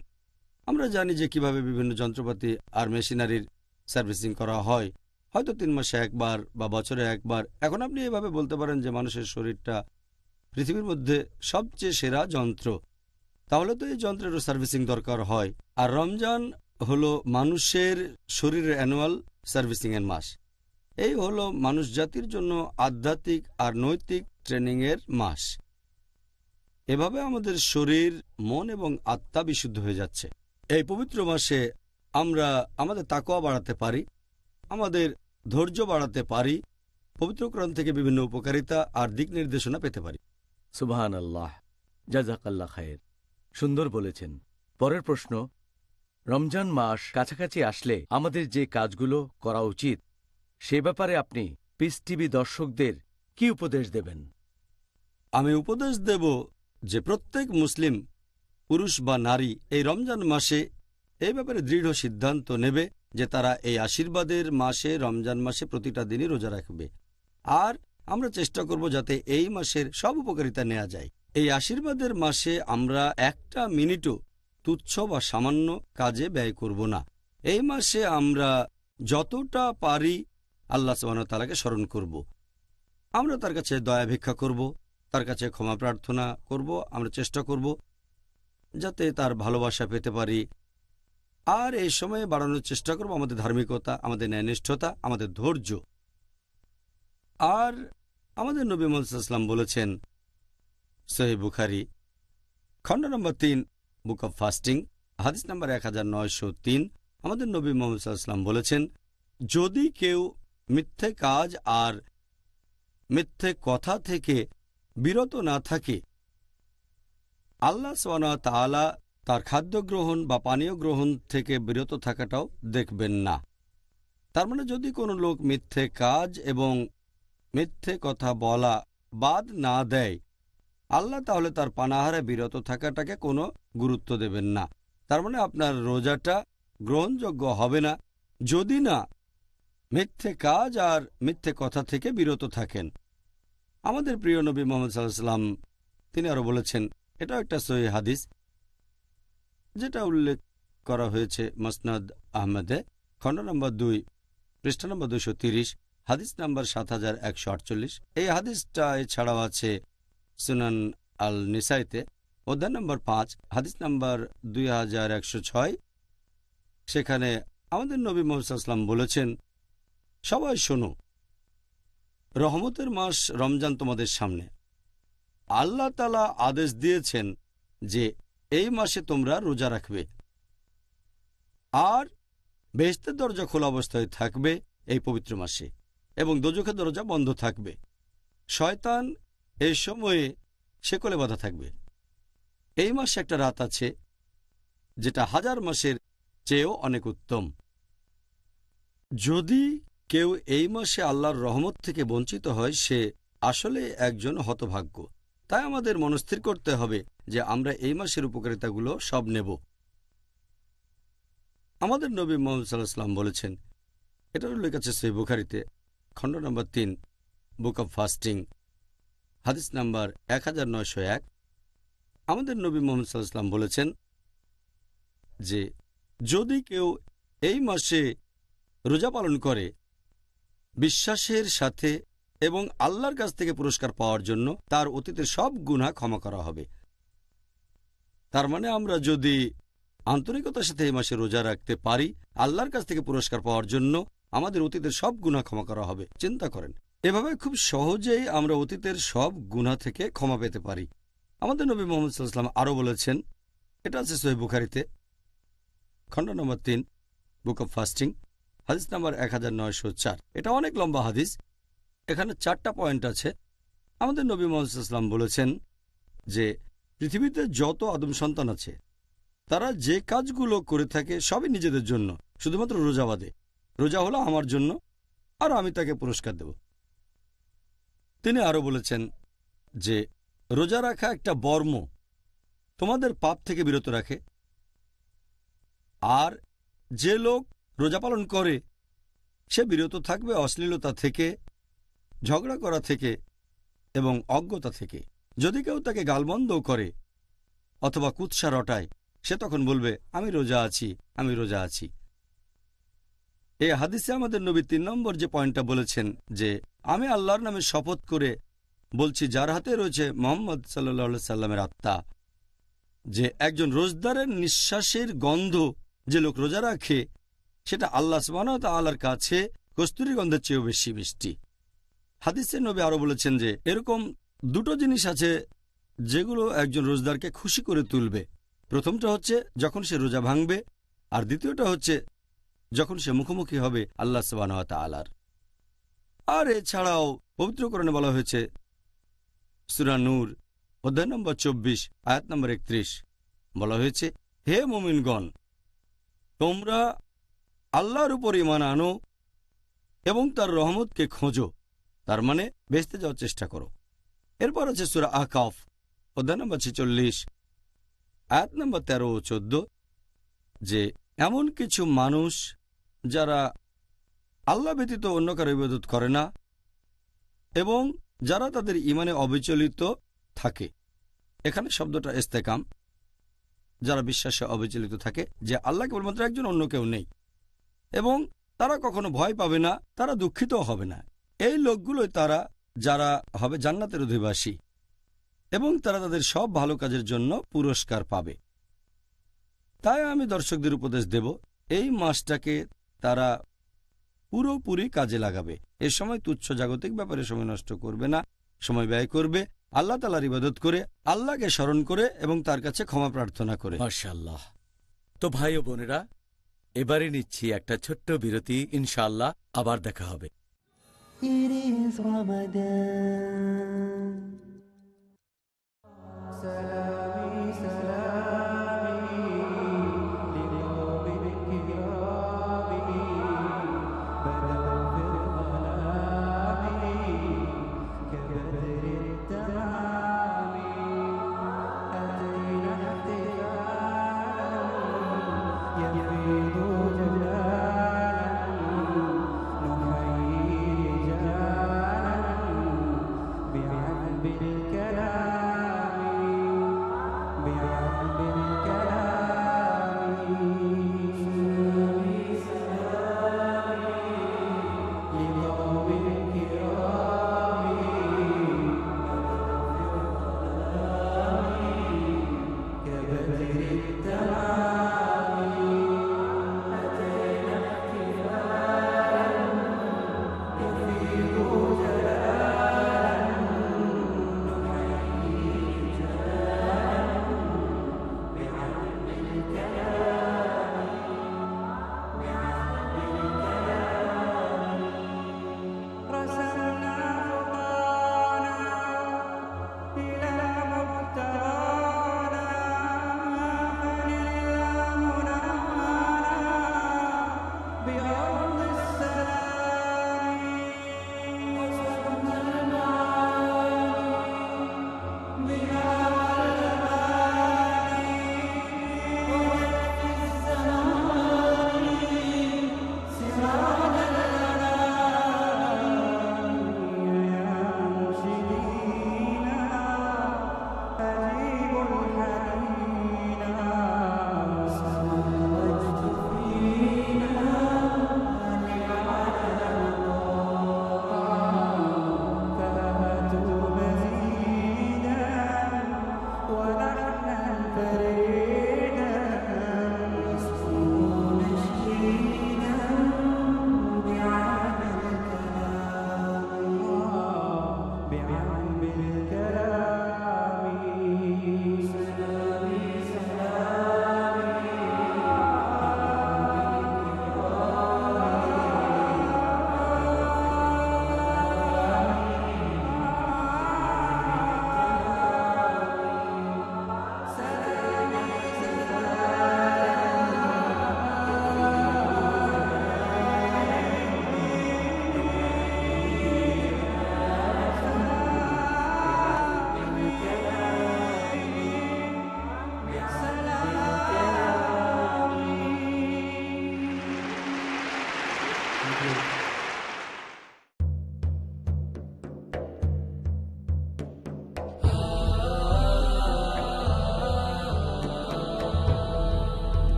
আমরা জানি যে কীভাবে বিভিন্ন যন্ত্রপাতি আর মেশিনারির সার্ভিসিং করা হয়। হয়তো তিন মাসে একবার বা বছরে একবার। এখন আপনি এভাবে বলতে পারেন যে মানুষের শরীরটা পৃথিবীর মধ্যে সবচেয়ে সেরা যন্ত্র। তাহলে তো এই যন্ত্রেরও সার্ভিসিং দরকার হয়। আর রমজান হলো মানুষের শরীরের অ্যানুয়াল সার্ভিসিংয়ের মাস। এই হলো মানুষ জাতির জন্য আধ্যাত্মিক আর নৈতিক ট্রেনিংয়ের মাস। এভাবে আমাদের শরীর, মন এবং আত্মা বিশুদ্ধ হয়ে যাচ্ছে। এই পবিত্র মাসে আমরা আমাদের তাকোয়া বাড়াতে পারি, আমাদের ধৈর্য বাড়াতে পারি পবিত্রকরণ থেকে বিভিন্ন উপকারিতা আর দিক নির্দেশনা পেতে পারি। সুবাহান আল্লাহ জাজাকাল্লা খায়ের। সুন্দর বলেছেন। পরের প্রশ্ন, রমজান মাস কাছাকাছি আসলে আমাদের যে কাজগুলো করা উচিত সে ব্যাপারে আপনি পিস টিভি দর্শকদের কি উপদেশ দেবেন? আমি উপদেশ দেব যে প্রত্যেক মুসলিম, পুরুষ বা নারী এই রমজান মাসে এই ব্যাপারে দৃঢ় সিদ্ধান্ত নেবে যে তারা এই আশীর্বাদের মাসে, রমজান মাসে প্রতিটা দিনই রোজা রাখবে। আর আমরা চেষ্টা করব যাতে এই মাসের সব উপকারিতা নেওয়া যায়। এই আশীর্বাদের মাসে আমরা একটা মিনিটও তুচ্ছ বা সামান্য কাজে ব্যয় করব না। এই মাসে আমরা যতটা পারি আল্লাহ তালাকে স্মরণ করব। আমরা তার কাছে দয়া ভিক্ষা করব, তার কাছে ক্ষমা প্রার্থনা করব, আমরা চেষ্টা করব যাতে তার ভালোবাসা পেতে পারি। আর এই সময়ে বাড়ানোর চেষ্টা করব আমাদের ধার্মিকতা, আমাদের ন্যায়নিষ্ঠতা, আমাদের ধৈর্য। আর আমাদের নবী মোহাম্মদাম বলেছেন সহি বুখারি, খণ্ড নম্বর তিন, বুক অব ফাস্টিং, হাদিস নম্বর এক আমাদের নবী মোহাম্মদ বলেছেন, যদি কেউ মিথ্যে কাজ আর মিথ্যে কথা থেকে বিরত না থাকে। আল্লাহ তাআলা তার খাদ্য গ্রহণ বা পানীয় গ্রহণ থেকে বিরত থাকাটাও দেখবেন না। তার মানে যদি কোনো লোক মিথ্যে কাজ এবং মিথ্যে কথা বলা বাদ না দেয়, আল্লাহ তাহলে তার পানাহারে বিরত থাকাটাকে কোনো গুরুত্ব দেবেন না। তার মানে আপনার রোজাটা গ্রহণযোগ্য হবে না। যদি না মিথ্যে কাজ আর মিথ্যে কথা থেকে বিরত থাকেন। আমাদের প্রিয় নবী মোহাম্মদ সাল্লাম তিনি আরও বলেছেন, এটাও একটা সহি হাদিস, যেটা উল্লেখ করা হয়েছে মসনাদ আহমেদে, খণ্ড নম্বর দুই, পৃষ্ঠা নম্বর দুশো তিরিশ, হাদিস নম্বর সাত হাজার একশো আটচল্লিশ। এই হাদিসটা এছাড়াও আছে সুনান আল নিসাইতে অধ্যায় নম্বর পাঁচ, হাদিস নম্বর দুই হাজার একশো ছয়। সেখানে আমাদের নবী মোহাম্মদাম বলেছেন সবাই শোনো, রহমতের মাস রমজান তোমাদের সামনে। আল্লাহ তালা আদেশ দিয়েছেন যে এই মাসে তোমরা রোজা রাখবে। আর বেহেস্তের দরজা খোলা অবস্থায় থাকবে এই পবিত্র মাসে এবং দোজখের দরজা বন্ধ থাকবে। শয়তান এই সময়ে শেকলে বাধা থাকবে। এই মাসে একটা রাত আছে যেটা হাজার মাসের চেয়েও অনেক উত্তম। যদি কেউ এই মাসে আল্লাহর রহমত থেকে বঞ্চিত হয়, সে আসলে একজন হতভাগ্য। তাই আমাদের মনস্থির করতে হবে যে আমরা এই মাসের উপকারিতাগুলো সব নেব। আমাদের নবী মোহাম্মদ সাল্লাহাম বলেছেন এটার উল্লেখ আছে সেই বুখারিতে, খণ্ড নম্বর তিন, বুক অব ফাস্টিং, হাদিস নাম্বার এক হাজার নয়শো এক। আমাদের নবী মোহাম্মদ সাল্লাহাম বলেছেন যে, যদি কেউ এই মাসে রোজা পালন করে বিশ্বাসের সাথে এবং আল্লাহর কাছ থেকে পুরস্কার পাওয়ার জন্য তার অতীতের সব গুণা ক্ষমা করা হবে। তার মানে আমরা যদি আন্তরিকতার সাথে এই মাসে রোজা রাখতে পারি, আল্লাহর কাছ থেকে পুরস্কার পাওয়ার জন্য আমাদের অতীতের সব গুণা ক্ষমা করা হবে। চিন্তা করেন, এভাবে খুব সহজেই আমরা অতীতের সব গুণা থেকে ক্ষমা পেতে পারি। আমাদের নবী মোহাম্মদ সাল্লাম আরও বলেছেন, এটা আছে সোহেব বুখারিতে, খণ্ড নম্বর তিন, বুক অব ফাস্টিং। হাদিস নাম্বার এক হাজার নয়শো চার। এটা অনেক লম্বা হাদিস। এখানে চারটা পয়েন্ট আছে। আমাদের নবী মোহাম্মদাম বলেছেন যে, পৃথিবীতে যত আদম সন্তান আছে, তারা যে কাজগুলো করে থাকে সবই নিজেদের জন্য, শুধুমাত্র রোজাবাদে রোজা হলো আমার জন্য, আর আমি তাকে পুরস্কার দেব। তিনি আরও বলেছেন যে, রোজা রাখা একটা বর্ম তোমাদের পাপ থেকে বিরত রাখে, আর যে লোক রোজা পালন করে। সে বিরত থাকবে অশ্লীলতা থেকে, ঝগড়া করা থেকে এবং অজ্ঞতা থেকে। যদি কেউ তাকে গালবন্ধ করে অথবা কুৎসা রটায়, সে তখন বলবে, আমি রোজা আছি, আমি রোজা আছি। এই হাদিসে আমাদের নবী তিন নম্বর যে পয়েন্টটা বলেছেন যে, আমি আল্লাহর নামে শপথ করে বলছি, যার হাতে রয়েছে মোহাম্মদ সাল্লা সাল্লামের আত্মা, যে একজন রোজদারের নিঃশ্বাসের গন্ধ যে লোক রোজা রাখে সেটা আল্লাহ সমানত আল্লাহর কাছে কস্তুরি গন্ধের চেয়েও বেশি মিষ্টি। হাদিসের নবী আরও বলেছেন যে, এরকম দুটো জিনিস আছে যেগুলো একজন রোজদারকে খুশি করে তুলবে। প্রথমটা হচ্ছে যখন সে রোজা ভাঙবে, আর দ্বিতীয়টা হচ্ছে যখন সে মুখোমুখি হবে আল্লাহ সবানত আলার আর এছাড়াও পবিত্রকরণে বলা হয়েছে, সুরা নূর, অধ্যায় নম্বর চব্বিশ, আয়াত নম্বর একত্রিশ। বলা হয়েছে, হে মোমিনগণ, তোমরা আল্লাহর উপর ইমান আনো এবং তার রহমতকে খোঁজো। তার মানে বেচতে যাওয়ার চেষ্টা করো। এরপর আছে সুরা আকাফ অধ্যায় নম্বর ছেচল্লিশ, আয়াত নম্বর তেরো ও চোদ্দ, যে এমন কিছু মানুষ যারা আল্লাহ ব্যতীত অন্য কারও ইবাদত করে না এবং যারা তাদের ইমানে অবিচলিত থাকে। এখানে শব্দটা ইস্তেকাম, যারা বিশ্বাসে অবিচলিত থাকে, যে আল্লাহ কেবলমাত্র একজন, অন্য কেউ নেই। এবং তারা কখনো ভয় পাবে না, তারা দুঃখিত হবে না। এই লোকগুলোই তারা যারা হবে জান্নাতের অধিবাসী এবং তারা তাদের সব ভালো কাজের জন্য পুরস্কার পাবে। তাই আমি দর্শকদের উপদেশ দেব, এই মাসটাকে তারা পুরোপুরি কাজে লাগাবে। এ সময় তুচ্ছ জাগতিক ব্যাপারে সময় নষ্ট করবে না, সময় ব্যয় করবে, আল্লাহ তালার ইবাদত করে, আল্লাহকে স্মরণ করে এবং তার কাছে ক্ষমা প্রার্থনা করে। মাশাল্লাহ তো ভাই ও বোনেরা এবারে নিচ্ছি একটা ছোট্ট বিরতি ইনশাল্লাহ আবার দেখা হবে। It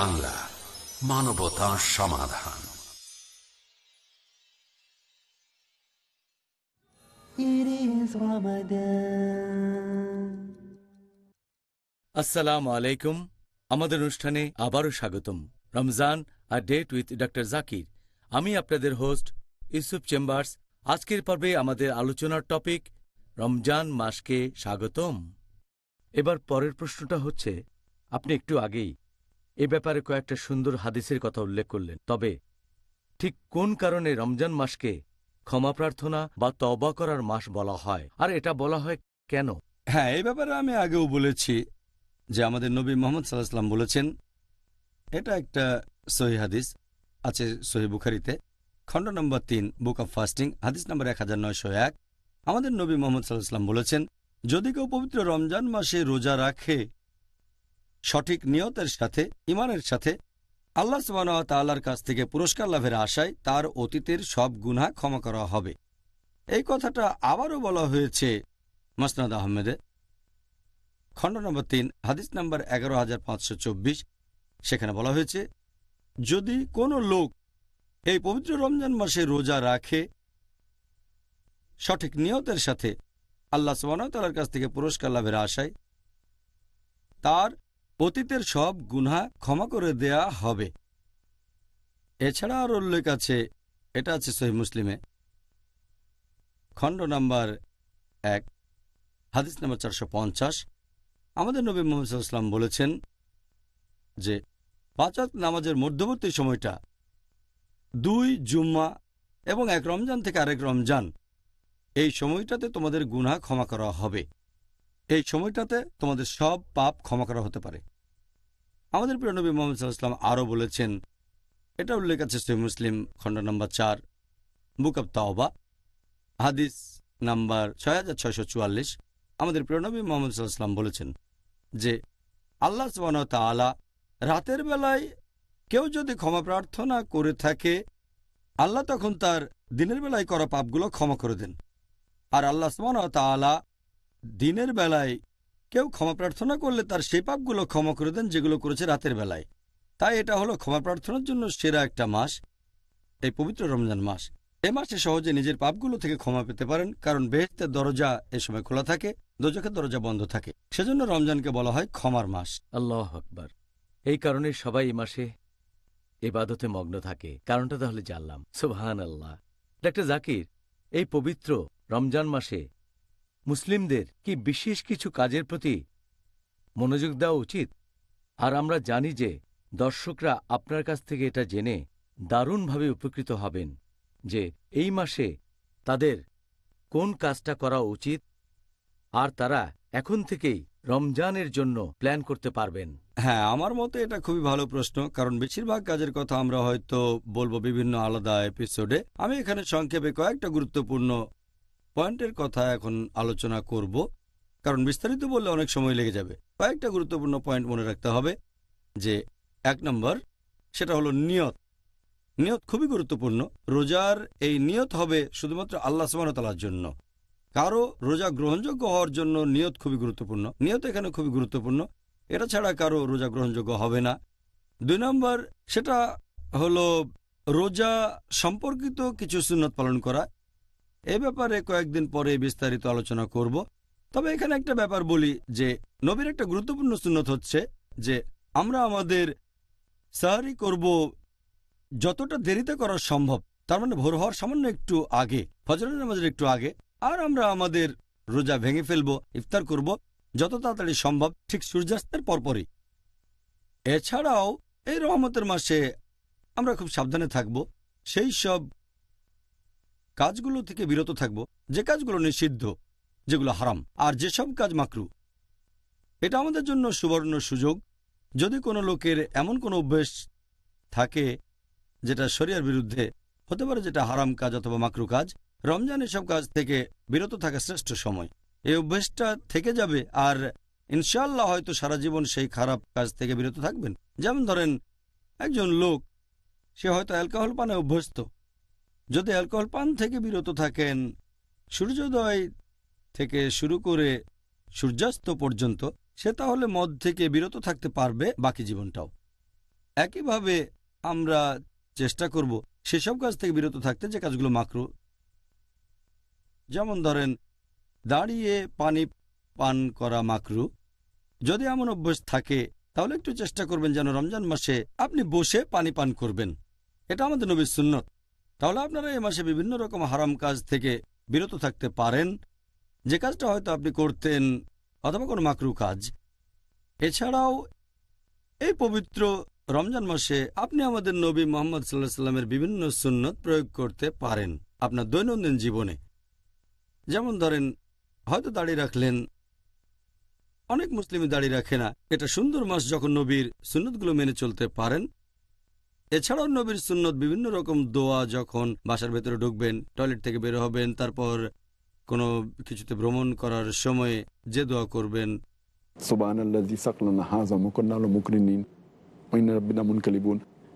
বাংলা মানবতা সমাধান। আসসালামু আলাইকুম। আমাদের অনুষ্ঠানে আবারও স্বাগতম। রমজান আর ডেট উইথ ডক্টর জাকির। আমি আপনাদের হোস্ট, ইউসুফ চেম্বার্স। আজকের পর্বে আমাদের আলোচনার টপিক, রমজান মাসকে স্বাগতম। এবার পরের প্রশ্নটা হচ্ছে, আপনি একটু আগেই এ ব্যাপারে কয়েকটা সুন্দর হাদিসের কথা উল্লেখ করলেন। তবে, ঠিক কোন কারণে রমজান মাসকে ক্ষমা প্রার্থনা বা তবা করার মাস বলা হয়? আর এটা বলা হয় কেন? হ্যাঁ এই ব্যাপারে আমি আগেও বলেছি যে আমাদের নবী মোহাম্মদ সাল্লাহাম বলেছেন, এটা একটা সহি হাদিস আছে সহি বুখারিতে, খণ্ড নম্বর তিন, বুক অব ফাস্টিং, হাদিস নম্বর এক হাজার নয়শো এক। আমাদের নবী মোহাম্মদ সাল্লাহাম বলেছেন, যদি কেউ পবিত্র রমজান মাসে রোজা রাখে সঠিক নিয়তের সাথে ইমানের সাথে আল্লাহ সুবাহ তাল্লার কাছ থেকে পুরস্কার লাভের আশায় তার অতীতের সব গুনাহ ক্ষমা করা হবে। এই কথাটা আবারও বলা হয়েছে মসনাদ আহমেদে। খণ্ড নম্বর তিন, হাদিস নম্বর এগারো হাজার পাঁচশো চব্বিশ। সেখানে বলা হয়েছে, যদি কোনো লোক এই পবিত্র রমজান মাসে রোজা রাখে, সঠিক নিয়তের সাথে আল্লাহ সুবাহতালার কাছ থেকে পুরস্কার লাভের আশায় তার অতীতের সব গুনহা ক্ষমা করে দেয়া হবে। এছাড়া আর উল্লেখ আছে, এটা আছে সহি মুসলিমে। খণ্ড নাম্বার এক, হাদিস নাম্বার চারশো পঞ্চাশ। আমাদের নবী মোহাম্মদ সাল্লাম বলেছেন যে পাঁচাত নামাজের মধ্যবর্তী সময়টা দুই জুম্মা এবং এক রমজান থেকে আরেক রমজান, এই সময়টাতে তোমাদের গুনাহ ক্ষমা করা হবে। এই সময়টাতে তোমাদের সব পাপ ক্ষমা করা হতে পারে। আমাদের প্রিয় নবী মোহাম্মদ সাল্লাম আরও বলেছেন, এটা উল্লেখ আছে সহি মুসলিম, খণ্ড নম্বর চার, বুক অব তাওবা, হাদিস নাম্বার ছয় হাজার ছয়শো চুয়াল্লিশ। আমাদের প্রিয়নবী মোহাম্মদ সাল্লাম বলেছেন যে, আল্লাহ তালা রাতের বেলায় কেউ যদি ক্ষমা প্রার্থনা করে থাকে, আল্লাহ তখন তার দিনের বেলায় করা পাপগুলো ক্ষমা করে দেন। আর আল্লাহ তালা দিনের বেলায় কেউ ক্ষমা প্রার্থনা করলে তার সেই পাপগুলো ক্ষমা করে দেন যেগুলো করেছে রাতের বেলায়। তাই এটা হলো ক্ষমা প্রার্থনার জন্য সেরা একটা মাস, এই পবিত্র রমজান মাস। এ মাসে সহজে নিজের পাপগুলো থেকে ক্ষমা পেতে পারেন, কারণ বেহেস্তের দরজা এ সময় খোলা থাকে, দোজখের দরজা বন্ধ থাকে। সেজন্য রমজানকে বলা হয় ক্ষমার মাস। আল্লাহ আকবার। এই কারণে সবাই এই মাসে এবাদতে মগ্ন থাকে। কারণটা তাহলে জানলাম। সুবহান আল্লাহ ডাক্তার জাকির, এই পবিত্র রমজান মাসে মুসলিমদের কি বিশেষ কিছু কাজের প্রতি মনোযোগ দেওয়া উচিত? আর আমরা জানি যে দর্শকরা আপনার কাছ থেকে এটা জেনে দারুণভাবে উপকৃত হবেন যে এই মাসে তাদের কোন কাজটা করা উচিত আর তারা এখন থেকেই রমজানের জন্য প্ল্যান করতে পারবেন। হ্যাঁ আমার মতে এটা খুবই ভালো প্রশ্ন, কারণ বেশিরভাগ কাজের কথা আমরা হয়তো বলব বিভিন্ন আলাদা এপিসোডে আমি এখানে সংক্ষেপে কয়েকটা গুরুত্বপূর্ণ পয়েন্টের কথা এখন আলোচনা করব, কারণ বিস্তারিত বললে অনেক সময় লেগে যাবে। কয়েকটা গুরুত্বপূর্ণ পয়েন্ট মনে রাখতে হবে, যে এক নম্বর, সেটা হলো নিয়ত। নিয়ত খুবই গুরুত্বপূর্ণ। রোজার এই নিয়ত হবে শুধুমাত্র আল্লাহ সুবাহতালার জন্য। কারও রোজা গ্রহণযোগ্য হওয়ার জন্য নিয়ত খুবই গুরুত্বপূর্ণ। নিয়ত এখানে খুবই গুরুত্বপূর্ণ। এটা ছাড়া কারও রোজা গ্রহণযোগ্য হবে না। দুই নম্বর, সেটা হলো রোজা সম্পর্কিত কিছু সুন্নত পালন করা। এ ব্যাপারে কয়েকদিন পরে বিস্তারিত আলোচনা করব। তবে এখানে একটা ব্যাপার বলি যে, নবীর একটা গুরুত্বপূর্ণ সুন্নত হচ্ছে যে, আমরা আমাদের সাহারি করব যতটা দেরিতে করা সম্ভব। তার মানে ভোর হওয়ার সামান্য একটু আগে, ফজরের নামাজের একটু আগে, আর আমরা আমাদের রোজা ভেঙে ফেলব, ইফতার করব, যত তাড়াতাড়ি সম্ভব, ঠিক সূর্যাস্তের পরপরই। এছাড়াও এই রহমতের মাসে আমরা খুব সাবধানে থাকব। সেই সব কাজগুলো থেকে বিরত থাকব, যে কাজগুলো নিষিদ্ধ, যেগুলো হারাম, আর যেসব কাজ মাকরু। এটা আমাদের জন্য সুবর্ণ সুযোগ। যদি কোনো লোকের এমন কোনো অভ্যেস থাকে যেটা শরিয়ার বিরুদ্ধে, হতে পারে যেটা হারাম কাজ অথবা মাকরু কাজ রমজান এসব কাজ থেকে বিরত থাকা শ্রেষ্ঠ সময়। এই অভ্যেসটা থেকে যাবে, আর ইনশাল্লাহ হয়তো সারা জীবন সেই খারাপ কাজ থেকে বিরত থাকবেন। যেমন ধরেন, একজন লোক, সে হয়তো অ্যালকোহল পানে অভ্যস্ত যদি অ্যালকোহল পান থেকে বিরত থাকেন, সূর্যোদয় থেকে শুরু করে সূর্যাস্ত পর্যন্ত, সে তাহলে মদ থেকে বিরত থাকতে পারবে বাকি জীবনটাও। একইভাবে আমরা চেষ্টা করব সেসব কাজ থেকে বিরত থাকতে, যে কাজগুলো মাকরু। যেমন ধরেন, দাঁড়িয়ে পানি পান করা মাকরু। যদি এমন অভ্যাস থাকে, তাহলে একটু চেষ্টা করবেন যেন রমজান মাসে আপনি বসে পানি পান করবেন। এটা আমাদের নবীর সুন্নত। তাহলে আপনারা এই মাসে বিভিন্ন রকম হারাম কাজ থেকে বিরত থাকতে পারেন। যে কাজটা হয়তো আপনি করতেন অথবা কোনো মাকরু কাজ। এছাড়াও এই পবিত্র রমজান মাসে আপনি আমাদের নবী মোহাম্মদ সাল্লাহ সাল্লামের বিভিন্ন সুন্নত প্রয়োগ করতে পারেন আপনার দৈনন্দিন জীবনে। যেমন ধরেন, হয়তো দাড়ি রাখলেন, অনেক মুসলিমই দাড়ি রাখে না। এটা সুন্দর মাস যখন নবীর সুন্নতগুলো মেনে চলতে পারেন। এছাড়াও নবীর সুন্নত বিভিন্ন রকম দোয়া যখন বাসার ভেতরে ঢুকবেন টয়লেট থেকে বের হবেন তারপর কোনো কিছুতে ভ্রমণ করার সময়ে যে দোয়া করবেন।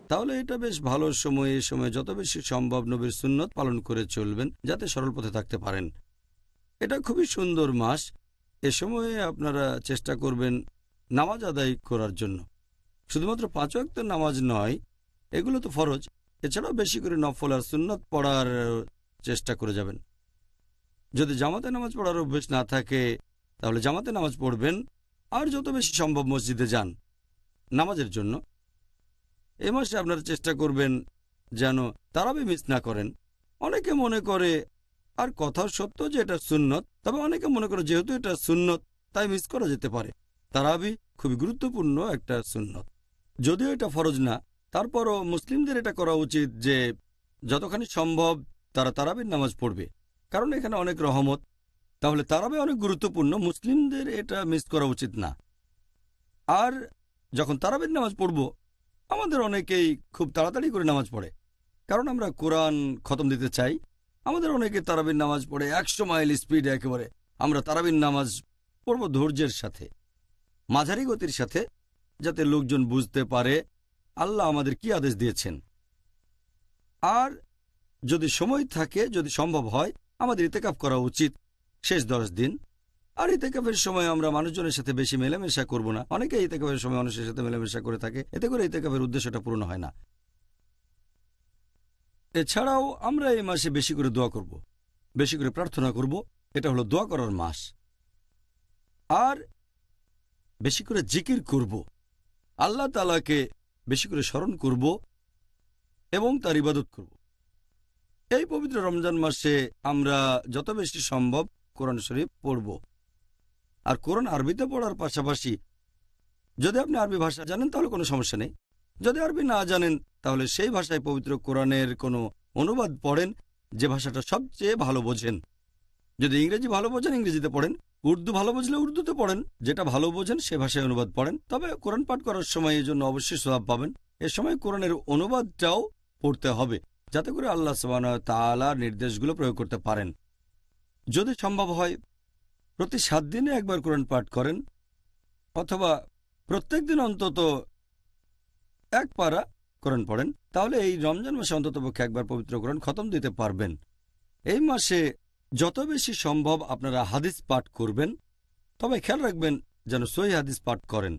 তাহলে এটা বেশ ভালো সময় এই সময় যত বেশি সম্ভব নবীর সুন্নত পালন করে চলবেন যাতে সরল পথে থাকতে পারেন। এটা খুবই সুন্দর মাস। এ সময়ে আপনারা চেষ্টা করবেন নামাজ আদায় করার জন্য। শুধুমাত্র পাঁচ ওয়াক্ত নামাজ নয় এগুলো তো ফরজ। এছাড়াও বেশি করে নফল আর সুন্নত পড়ার চেষ্টা করে যাবেন। যদি জামাতে নামাজ পড়ার অভ্যেস না থাকে, তাহলে জামাতে নামাজ পড়বেন আর যত বেশি সম্ভব মসজিদে যান নামাজের জন্য। এ মাসে আপনারা চেষ্টা করবেন যেন তারাবি মিস না করেন। অনেকে মনে করে, আর কথাও সত্য যে এটা সুন্নত? তবে অনেকে মনে করে, যেহেতু এটা সুন্নত, তাই মিস করা যেতে পারে। তারাবি খুবই গুরুত্বপূর্ণ একটা সুন্নত। যদিও এটা ফরজ না তারপরও মুসলিমদের এটা করা উচিত যে যতখানি সম্ভব তারা তারাবির নামাজ পড়বে। কারণ এখানে অনেক রহমত। তাহলে তারাবি অনেক গুরুত্বপূর্ণ, মুসলিমদের এটা মিস করা উচিত না। আর যখন তারাবির নামাজ পড়ব, আমাদের অনেকেই খুব তাড়াতাড়ি করে নামাজ পড়ে। কারণ আমরা কোরআন খতম দিতে চাই। আমাদের অনেকে তারাবির নামাজ পড়ে একশো মাইল স্পিডে একেবারে। আমরা তারাবির নামাজ পড়ব ধৈর্যের সাথে, মাঝারি গতির সাথে, যাতে লোকজন বুঝতে পারে আল্লাহ আমাদের কি আদেশ দিয়েছেন? আর যদি সময় থাকে, যদি সম্ভব হয়, আমাদের ইতেকাফ করা উচিত। শেষ দশ দিন। আর ইতেকাফের সময় আমরা মানুষজনের সাথে বেশি মেলামেশা করব না। অনেকে ইতেকাফের সময় মানুষের সাথে মেলামেশা করে থাকে। এতে করে ইতেকাফের উদ্দেশ্যটা পূর্ণ হয় না। এছাড়াও আমরা এই মাসে বেশি করে দোয়া করব। বেশি করে প্রার্থনা করব। এটা হলো দোয়া করার মাস। আর বেশি করে জিকির করব। আল্লাহ তালাকে বেশি করে স্মরণ করব এবং তার ইবাদত করব। এই পবিত্র রমজান মাসে আমরা যত বেশি সম্ভব কোরআন শরীফ পড়ব। আর কোরআন আরবিতে পড়ার পাশাপাশি যদি আপনি আরবি ভাষা জানেন তাহলে কোনো সমস্যা নেই। যদি আরবি না জানেন তাহলে সেই ভাষায় পবিত্র কোরআনের কোনো অনুবাদ পড়েন যে ভাষাটা সবচেয়ে ভালো বোঝেন। যদি ইংরেজি ভালো বোঝেন ইংরেজিতে পড়েন উর্দু ভালো বুঝলে উর্দুতে পড়েন, যেটা ভালো বোঝেন সে ভাষায় অনুবাদ পড়েন। তবে কোরআন পাঠ করার সময় এই জন্য অবশ্যই স্বভাব পাবেন। এ সময় কোরআনের অনুবাদটাও পড়তে হবে, যাতে করে আল্লাহ সবান তালার নির্দেশগুলো প্রয়োগ করতে পারেন। যদি সম্ভব হয়, প্রতি সাত দিনে একবার কোরআন পাঠ করেন, অথবা প্রত্যেক দিন অন্তত এক পারা কোরআন পড়েন, তাহলে এই রমজান মাসে অন্তত পক্ষে একবার পবিত্র কোরআন খতম দিতে পারবেন। এই মাসে যত বেশি সম্ভব আপনারা হাদিস পাঠ করবেন, তবে খেয়াল রাখবেন যেন সহি হাদিস পাঠ করেন।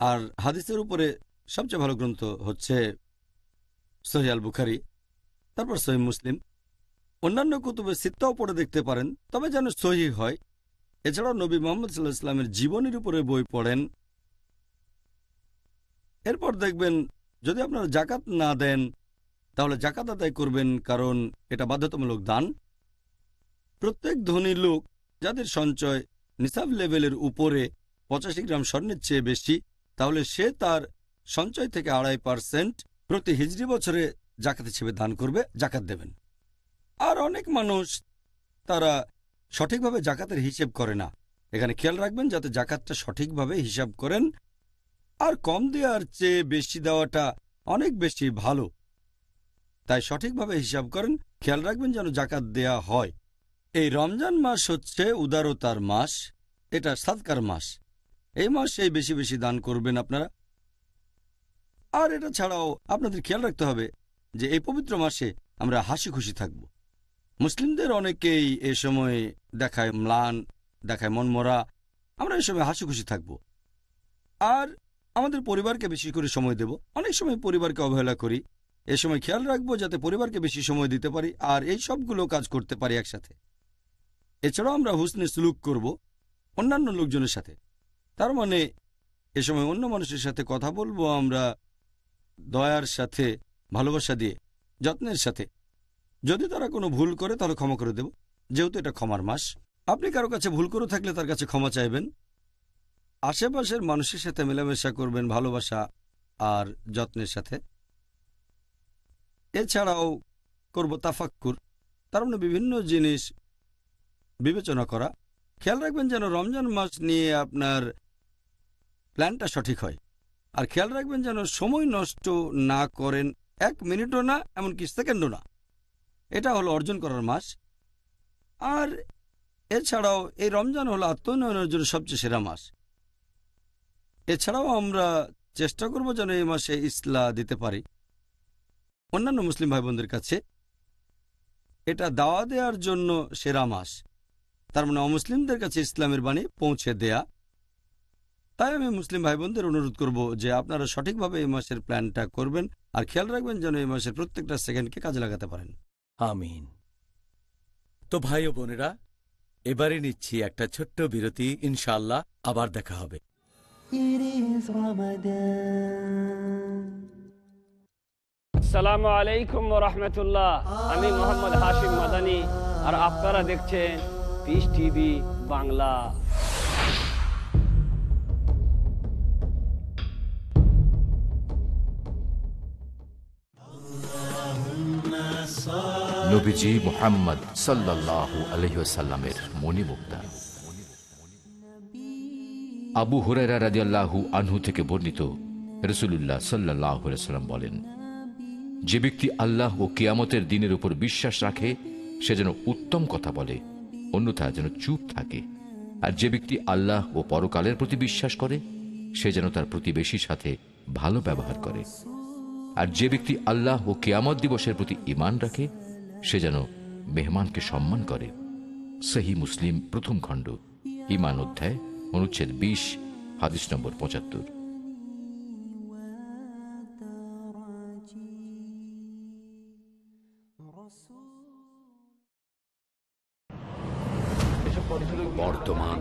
আর হাদিসের উপরে সবচেয়ে ভালো গ্রন্থ হচ্ছে সহি আল বুখারি তারপর সহি মুসলিম। অন্যান্য কুতুবে সিত্তাও পড়ে দেখতে পারেন, তবে যেন সহি হয়। এছাড়াও নবী মোহাম্মদ সাল্লাহ ইসলামের জীবনীর উপরে বই পড়েন। এরপর দেখবেন, যদি আপনারা জাকাত না দেন, তাহলে জাকাত আদায় করবেন কারণ এটা বাধ্যতামূলক দান। প্রত্যেক ধনী লোক যাদের সঞ্চয় নিসাব লেভেলের উপরে পঁচাশি গ্রাম স্বর্ণের চেয়ে বেশি, তাহলে সে তার সঞ্চয় থেকে আড়াই পার্সেন্ট প্রতি হিজড়ি বছরে জাকাত হিসেবে দান করবে, জাকাত দেবেন। আর অনেক মানুষ তারা সঠিকভাবে জাকাতের হিসেব করে না। এখানে খেয়াল রাখবেন যাতে জাকাতটা সঠিকভাবে হিসাব করেন। আর কম দেওয়ার চেয়ে বেশি দেওয়াটা অনেক বেশি ভালো। তাই সঠিকভাবে হিসাব করেন, খেয়াল রাখবেন যেন জাকাত দেয়া হয়। এই রমজান মাস হচ্ছে উদারতার মাস, এটা সাদকার মাস। এই মাসে বেশি বেশি দান করবেন আপনারা। আর এটা ছাড়াও আপনাদের খেয়াল রাখতে হবে যে এই পবিত্র মাসে আমরা হাসি খুশি থাকব। মুসলিমদের অনেকেই এ সময় দেখায় ম্লান, দেখায় মনমরা, আমরা এ সময় হাসি খুশি থাকব। আর আমাদের পরিবারকে বেশি করে সময় দেব। অনেক সময় পরিবারকে অবহেলা করি। এ সময় খেয়াল রাখব যাতে পরিবারকে বেশি সময় দিতে পারি আর এই সবগুলো কাজ করতে পারি একসাথে। এছাড়াও আমরা হুসনে সুলুক করব অন্যান্য লোকজনের সাথে। তার মানে এ সময় অন্য মানুষের সাথে কথা বলব আমরা দয়ার সাথে, ভালোবাসা দিয়ে, যত্নের সাথে। যদি তারা কোনো ভুল করে, তাহলে ক্ষমা করে দেব। যেহেতু এটা ক্ষমার মাস, আপনি কারও কাছে ভুল করে থাকলে তার কাছে ক্ষমা চাইবেন। আশেপাশের মানুষের সাথে মেলামেশা করবেন ভালোবাসা আর যত্নের সাথে। এছাড়াও করব তাফাক্কুর। তার মানে বিভিন্ন জিনিস বিবেচনা করা। খেয়াল রাখবেন যেন রমজান মাস নিয়ে আপনার প্ল্যানটা সঠিক হয়। আর খেয়াল রাখবেন যেন সময় নষ্ট না করেন এক মিনিটও না, এমনকি সেকেন্ডও না। এটা হলো অর্জন করার মাস। আর এছাড়াও এই রমজান হলো আত্মোন্নয়নের জন্য সবচেয়ে সেরা মাস। এছাড়াও আমরা চেষ্টা করব যেন এই মাসে ইসলা দিতে পারি। অন্যান্য মুসলিম ভাই বোনদের কাছে এটা দাওয়া দেওয়ার জন্য সেরা মাস। তার মানে অমুসলিমদের কাছে ইসলামের বাণী পৌঁছে দেয়া। তাই আমি মুসলিম ভাই বোনদের অনুরোধ করব যে আপনারা সঠিকভাবে এই মাসের প্ল্যানটা করবেন আর খেয়াল রাখবেন যেন এই মাসের প্রত্যেকটা সেকেন্ডকে কাজে লাগাতে পারেন। আমিন। তো ভাই ও বোনেরা এবারে নিচ্ছি একটা ছোট্ট বিরতি ইনশাল্লাহ আবার দেখা হবে। আসসালামু আলাইকুম রহমতুল্লাহ। আমি মোহাম্মদ হাশিম মাদানি আর আপনারা দেখছেন বাংলা নবীজি মোহাম্মদ সাল্লাল্লাহু আলহিসাল্লামের আনহু থেকে বর্ণিত রসুল্লাহ সাল্লাহ সাল্লাম বলেন, যে ব্যক্তি আল্লাহ ও কিয়ামতের দিনের উপর বিশ্বাস রাখে, সে যেন উত্তম কথা বলে। অন্যথা যেন চুপ থাকে। আর যে ব্যক্তি আল্লাহ ও পরকালের প্রতি বিশ্বাস করে, সে যেন তার প্রতিবেশীর সাথে ভালো ব্যবহার করে। আর যে ব্যক্তি আল্লাহ ও কেয়ামত দিবসের প্রতি ইমান রাখে, সে যেন মেহমানকে সম্মান করে। সেহি মুসলিম প্রথম খণ্ড ইমান অধ্যায়, অনুচ্ছেদ বিশ, হাদিস নম্বর পঁচাত্তর।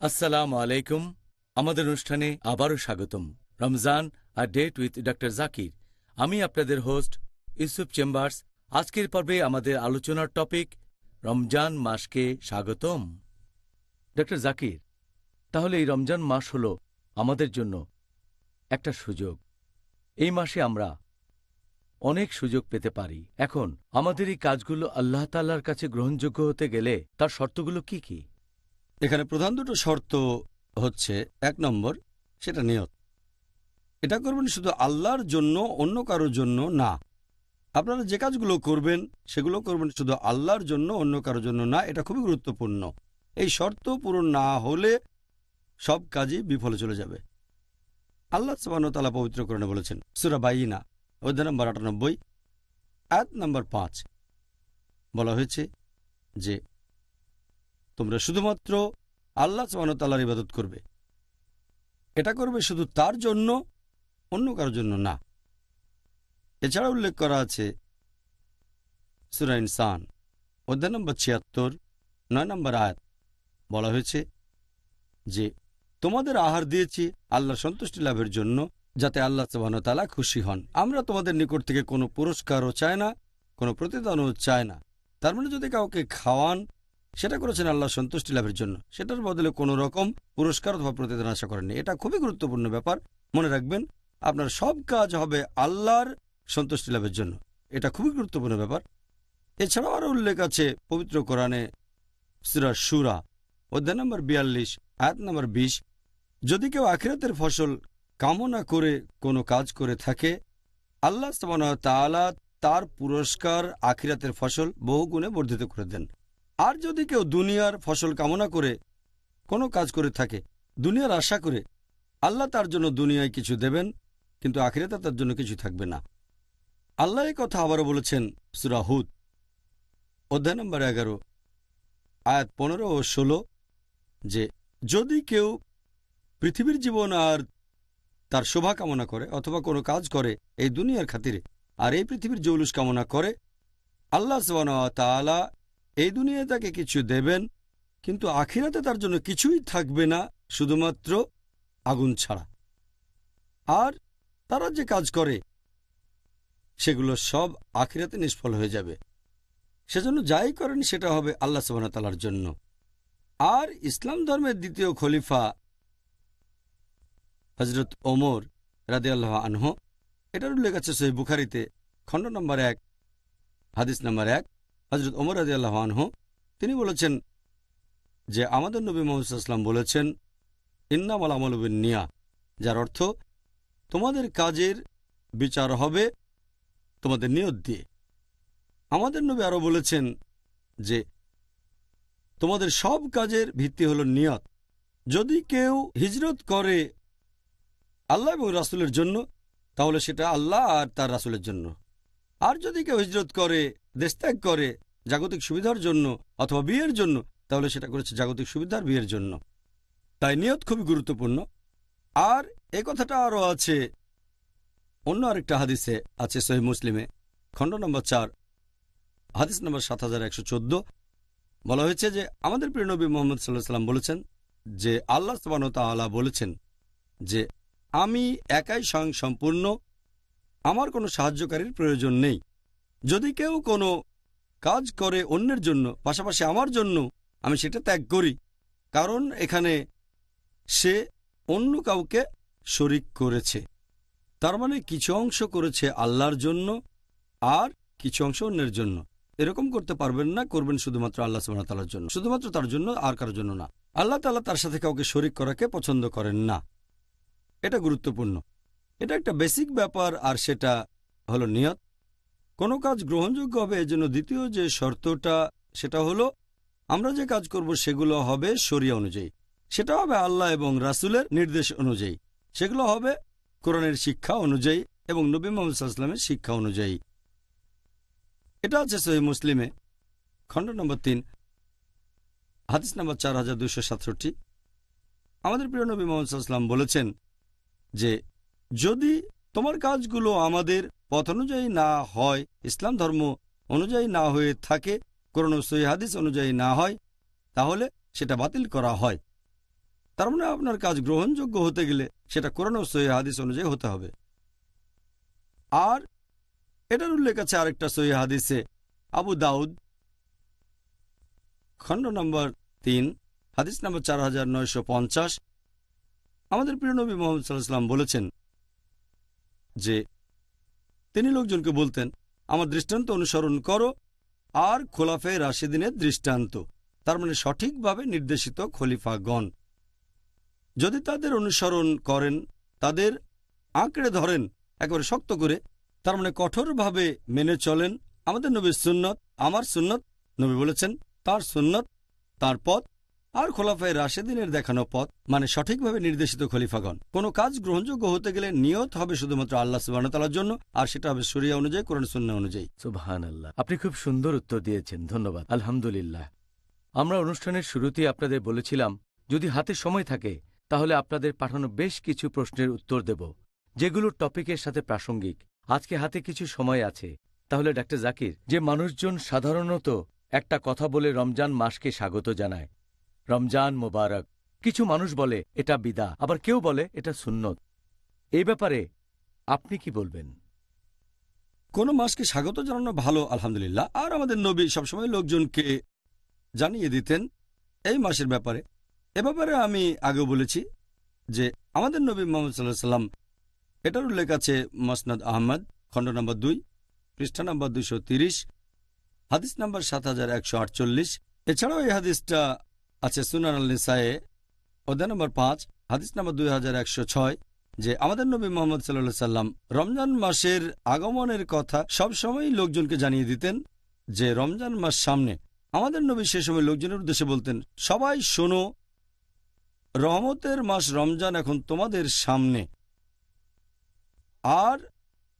আসসালামু আলাইকুম আমাদের অনুষ্ঠানে আবারও স্বাগতম। রমজান আর ডেট উইথ ডক্টর জাকির আমি আপনাদের হোস্ট ইউসুফ চেম্বার্স আজকের পর্বে আমাদের আলোচনার টপিক রমজান মাসকে স্বাগতম। ডক্টর জাকির তাহলে এই রমজান মাস হল আমাদের জন্য একটা সুযোগ। এই মাসে আমরা অনেক সুযোগ পেতে পারি। এখন, আমাদের এই কাজগুলো আল্লাহ তাল্লার কাছে গ্রহণযোগ্য হতে গেলে তার শর্তগুলো কি কি? এখানে প্রধান দুটো শর্ত হচ্ছে, এক নম্বর, সেটা নিয়ত। এটা করবেন শুধু আল্লাহর জন্য, অন্য কারোর জন্য না। আপনারা যে কাজগুলো করবেন, সেগুলো করবেন শুধু আল্লাহর জন্য, অন্য কারোর জন্য না, এটা খুবই গুরুত্বপূর্ণ। এই শর্ত পূরণ না হলে সব কাজই বিফলে চলে যাবে। আল্লাহ তালা পবিত্র করণে বলেছেন, সুরা বাইনা। অধ্যায় নম্বর আটানব্বই আয়াত নম্বর পাঁচ। বলা হয়েছে যে, তোমরা শুধুমাত্র আল্লাহ তাল্লাহর ইবাদত করবে। এটা করবে শুধু তার জন্য, অন্য কারোর জন্য না। এছাড়া উল্লেখ করা আছে সুরা ইনসান অধ্যায় নম্বর ছিয়াত্তর, নয় নম্বর আয়াত। বলা হয়েছে যে, তোমাদের আহার দিয়েছি আল্লাহ সন্তুষ্টি লাভের জন্য যাতে আল্লাহ তালা খুশি হন। আমরা তোমাদের নিকট থেকে কোনো পুরস্কারও চাই না, কোনো প্রতিদানও চায় না। তার মানে যদি কাউকে খাওয়ান, সেটা করেছেন আল্লাহ সন্তুষ্টি লাভের জন্য। সেটার বদলে কোনো রকম পুরস্কার অথবা প্রতিদান আশা করেননি। এটা খুবই গুরুত্বপূর্ণ ব্যাপার। মনে রাখবেন, আপনার সব কাজ হবে আল্লাহর সন্তুষ্টি লাভের জন্য। এটা খুবই গুরুত্বপূর্ণ ব্যাপার। এছাড়াও আরও উল্লেখ আছে পবিত্র কোরআনে সিরা সুরা অধ্যায় নম্বর বিয়াল্লিশ, আয়াত নম্বর বিশ। যদি কেউ আখিরাতের ফসল কামনা করে কোনো কাজ করে থাকে, আল্লাহ তাআলা তার পুরস্কার আখিরাতের ফসল বহু গুণে বর্ধিত করে দেন। আর যদি কেউ দুনিয়ার ফসল কামনা করে কোনো কাজ করে থাকে, দুনিয়ার আশা করে, আল্লাহ তার জন্য দুনিয়ায় কিছু দেবেন, কিন্তু আখিরাতে তার জন্য কিছু থাকবে না। আল্লাহ কথা আবারও বলেছেন সুরাহুদ অধ্যায় নম্বর এগারো, আয়াত পনেরো ও ষোলো, যে যদি কেউ পৃথিবীর জীবন আর তার শোভা কামনা করে অথবা কোনো কাজ করে এই দুনিয়ার খাতিরে। আর এই পৃথিবীর জৌলুস কামনা করে, আল্লাহ তাআলা এই দুনিয়ায় তাকে কিছু দেবেন, কিন্তু আখিরাতে তার জন্য কিছুই থাকবে না, শুধুমাত্র আগুন ছাড়া। আর তারা যে কাজ করে, সেগুলো সব আখিরাতে নিষ্ফল হয়ে যাবে। সেজন্য যাই করেন, সেটা হবে আল্লাহ তালার জন্য। আর ইসলাম ধর্মের দ্বিতীয় খলিফা হজরত ওমর রাদে আল্লাহ আনহ, এটার উল্লেখ আছে সহি বুখারিতে, খণ্ড নম্বর এক, হাদিস নম্বর এক হজরত ওমর রাদে আল্লাহ আনহ, তিনি বলেছেন যে, আমাদের নবী মোহাম্মদাম বলেছেন, ইন্নামাল আমলবিন নিয়া যার অর্থ, তোমাদের কাজের বিচার হবে তোমাদের নিয়ত দিয়ে। আমাদের নবী আরও বলেছেন যে, তোমাদের সব কাজের ভিত্তি হল নিয়ত। যদি কেউ হিজরত করে আল্লাহ এবং রাসুলের জন্য, তাহলে সেটা আল্লাহ আর তার রাসুলের জন্য। আর যদি কেউ হিজরত করে দেশত্যাগ করে, জাগতিক সুবিধার জন্য অথবা বিয়ের জন্য, তাহলে সেটা করেছে জাগতিক সুবিধার বিয়ের জন্য। তাই নিয়ত খুবই গুরুত্বপূর্ণ। আর এ কথাটা আরও আছে, অন্য আরেকটা হাদিসে আছে সহি মুসলিমে, খণ্ড নম্বর চার, হাদিস নম্বর সাত হাজার একশো চোদ্দ। বলা হয়েছে যে, আমাদের প্রিয় নবী মোহাম্মদ সাল্লাহ সাল্লাম বলেছেন যে, আল্লাহ তাআলা বলেছেন যে আমি একাই স্বয়ং সম্পূর্ণ আমার কোনো সাহায্যকারীর প্রয়োজন নেই। যদি কেউ কোনো কাজ করে অন্যের জন্য, পাশাপাশি আমার জন্য, আমি সেটা ত্যাগ করি। কারণ এখানে সে অন্য কাউকে শরিক করেছে। তার মানে কিছু অংশ করেছে আল্লাহর জন্য আর কিছু অংশ অন্যের জন্য। এরকম করতে পারবেন না, করবেন শুধুমাত্র আল্লাহ তালার জন্য। শুধুমাত্র তার জন্য আর কারোর জন্য না। আল্লাহ তালা তার সাথে কাউকে শরিক করাকে পছন্দ করেন না। এটা গুরুত্বপূর্ণ। এটা একটা বেসিক ব্যাপার আর সেটা হলো নিয়ত। কোনো কাজ গ্রহণযোগ্য হবে এজন্য দ্বিতীয় যে শর্তটা, সেটা হলো আমরা যে কাজ করব সেগুলো হবে শরিয়া অনুযায়ী। সেটা হবে আল্লাহ এবং রাসুলের নির্দেশ অনুযায়ী। সেগুলো হবে কোরআনের শিক্ষা অনুযায়ী এবং নবী মোহাম্মদের শিক্ষা অনুযায়ী। এটা আছে সহি মুসলিমে, খণ্ড নম্বর তিন, হাদিস নম্বর চার হাজার দুশো সাতষট্টি। আমাদের প্রিয় নবী মোহাম্মদাম বলেছেন যে যদি তোমার কাজগুলো আমাদের পথ অনুযায়ী না হয়, ইসলাম ধর্ম অনুযায়ী না হয়ে থাকে কোনো সহি হাদিস অনুযায়ী না হয়, তাহলে সেটা বাতিল করা হয়। তার মানে আপনার কাজ গ্রহণযোগ্য হতে গেলে সেটা কোরআন সহি হাদিস অনুযায়ী হতে হবে। আর এটার উল্লেখ আছে আরেকটা সহি হাদিসে, আবু দাউদ, খণ্ড নম্বর তিন, হাদিস নম্বর চার হাজার নয়শো পঞ্চাশ আমাদের প্রিয় নবী মোহাম্মদ সাল্লাহাম বলেছেন যে, তিনি লোকজনকে বলতেন, আমার দৃষ্টান্ত অনুসরণ করো আর খোলাফে রাশিদিনের দৃষ্টান্ত, তার মানে সঠিকভাবে নির্দেশিত খলিফাগণ। যদি তাদের অনুসরণ করেন, তাদের আঁকড়ে ধরেন, একেবারে শক্ত করে, তার মানে কঠোরভাবে মেনে চলেন, আমাদের নবীর সুন্নত, আমার সুন্নত, নবী বলেছেন, তার সুন্নত, তার পথ আর খোলাফায় রাশেদিনের দেখানো পথ মানে সঠিকভাবে নির্দেশিত খলিফাগণ। কোনো কাজ গ্রহণযোগ্য হতে গেলে নিয়ত হবে শুধুমাত্র আল্লাহ সুবাহতালার জন্য, আর সেটা হবে সুরিয়া অনুযায়ী, কোরআন শূন্য অনুযায়ী। সুবহান আল্লাহ আপনি খুব সুন্দর উত্তর দিয়েছেন। ধন্যবাদ। আলহামদুলিল্লাহ। আমরা অনুষ্ঠানের শুরুতেই আপনাদের বলেছিলাম, যদি হাতে সময় থাকে, তাহলে আপনাদের পাঠানো বেশ কিছু প্রশ্নের উত্তর দেব, যেগুলো টপিকের সাথে প্রাসঙ্গিক। আজকে হাতে কিছু সময় আছে। তাহলে ডাক্তার জাকির, যে মানুষজন সাধারণত একটা কথা বলে রমজান মাসকে স্বাগত জানায় রমজান মোবারক। কিছু মানুষ বলে, এটা বিদা। আবার কেউ বলে, এটা সুন্নত। এই ব্যাপারে আপনি কি বলবেন? কোনো মাসকে স্বাগত জানানো ভালো, আলহামদুলিল্লাহ। আর আমাদের নবী সবসময় লোকজনকে জানিয়ে দিতেন এই মাসের ব্যাপারে। এ ব্যাপারে আমি আগেও বলেছি যে, আমাদের নবী মোহাম্মদ সাল্লাহ সাল্লাম এটার উল্লেখ আছে মসনদ আহমদ, খণ্ড নম্বর দুই, পৃষ্ঠা নম্বর দুইশো তিরিশ, হাদিস নম্বর সাত হাজার একশো আটচল্লিশ। এছাড়াও এই হাদিসটা আছে সুনান আল নিসায়ে, অধ্যায় নম্বর পাঁচ, হাদিস নম্বর দুই হাজার একশো ছয়, যে আমাদের নবী মোহাম্মদ সাল্লাহ সাল্লাম রমজান মাসের আগমনের কথা সবসময় লোকজনকে জানিয়ে দিতেন যে রমজান মাস সামনে। আমাদের নবী সে সময় লোকজনের উদ্দেশ্যে বলতেন, সবাই শোনো, রহমতের মাস রমজান এখন তোমাদের সামনে। আর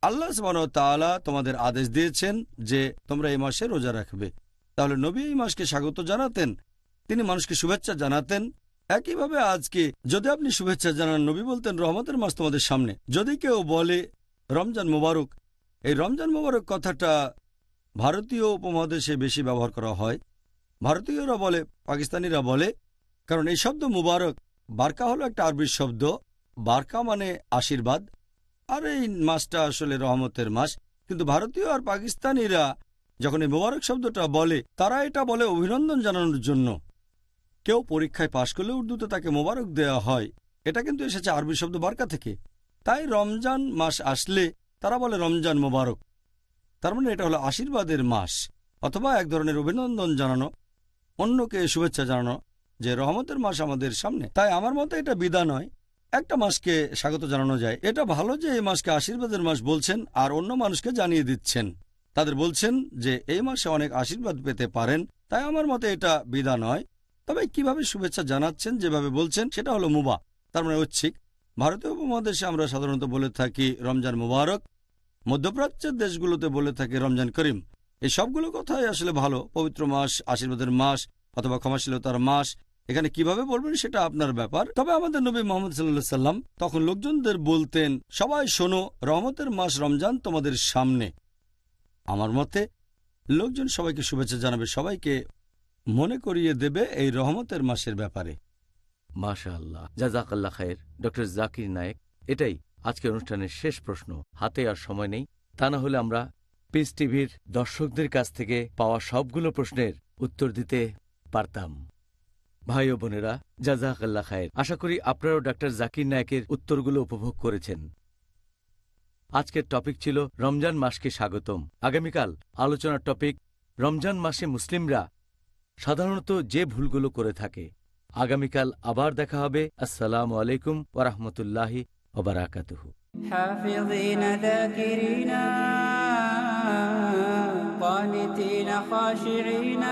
আল্লাহ তাআলা তোমাদের আদেশ দিয়েছেন যে তোমরা এই মাসে রোজা রাখবে। তাহলে নবী এই মাসকে স্বাগত জানাতেন। তিনি মানুষকে শুভেচ্ছা জানাতেন। একইভাবে আজকে যদি আপনি শুভেচ্ছা জানান, নবী বলতেন, রহমতের মাস তোমাদের সামনে। যদি কেউ বলে, রমজান মোবারক, এই রমজান মোবারক কথাটা ভারতীয় উপমহাদেশে বেশি ব্যবহার করা হয়। ভারতীয়রা বলে, পাকিস্তানিরা বলে, কারণ এই শব্দ মুবারক, বারকা হলো একটা আরবি শব্দ। বারকা মানে আশীর্বাদ। আর এই মাসটা আসলে রহমতের মাস। কিন্তু ভারতীয় আর পাকিস্তানিরা যখন এই মোবারক শব্দটা বলে, তারা এটা বলে অভিনন্দন জানানোর জন্য। কেউ পরীক্ষায় পাশ করলে উর্দুতে তাকে মোবারক দেওয়া হয়। এটা কিন্তু এসেছে আরবি শব্দ বার্কা থেকে। তাই রমজান মাস আসলে তারা বলে রমজান মোবারক। তার মানে এটা হলো আশীর্বাদের মাস, অথবা এক ধরনের অভিনন্দন জানানো, অন্যকে শুভেচ্ছা জানানো, যে রহমতের মাস আমাদের সামনে। তাই আমার মতে এটা বিদা নয়। একটা মাসকে স্বাগত জানানো যায়। এটা ভালো যে এই মাসকে আশীর্বাদের মাস বলছেন আর অন্য মানুষকে জানিয়ে দিচ্ছেন। তাদের বলছেন যে এই মাসে অনেক আশীর্বাদ পেতে পারেন। তাই আমার মতে এটা বিদা নয়। তবে কীভাবে শুভেচ্ছা জানাচ্ছেন, যেভাবে বলছেন, সেটা হলো মুবা। তার মানে ঐচ্ছিক। ভারতীয় উপমহাদেশে আমরা সাধারণত বলে থাকি রমজান মুবারক। মধ্যপ্রাচ্যের দেশগুলোতে বলে থাকি রমজান করিম। এই সবগুলো কথাই আসলে ভালো। পবিত্র মাস, আশীর্বাদের মাস, অথবা ক্ষমাশীলতার মাস। এখানে কীভাবে বলবেন সেটা আপনার ব্যাপার। তবে আমাদের নবী মোহাম্মদ সাল্লাহ সাল্লাম তখন লোকজনদের বলতেন, সবাই শোনো রহমতের মাস রমজান তোমাদের সামনে। আমার মতে, লোকজন সবাইকে শুভেচ্ছা জানাবে, সবাইকে মনে করিয়ে দেবে এই রহমতের মাসের ব্যাপারে। মাশা আল্লাহ জাজাকাল্লা খায়ের। ডক্টর জাকির নায়েক, এটাই আজকের অনুষ্ঠানের শেষ প্রশ্ন। হাতে আর সময় নেই। তা না হলে আমরা পিস টিভির দর্শকদের কাছ থেকে পাওয়া সবগুলো প্রশ্নের উত্তর দিতে পারতাম। ভাই ও বোনেরা জাজাকাল্লা খায়ের। আশা করি আপনারাও ডক্টর জাকির নায়েকের উত্তরগুলো উপভোগ করেছেন। আজকের টপিক ছিল রমজান মাসকে স্বাগতম। আগামীকাল আলোচনার টপিক, রমজান মাসে মুসলিমরা সাধারণত যে ভুলগুলো করে থাকে আগামীকাল আবার দেখা হবে আসসালামু আলাইকুম ওরহমতুল্লাহি ওবরাকাতুহ حافظين ذاكرين قانتين خاشعين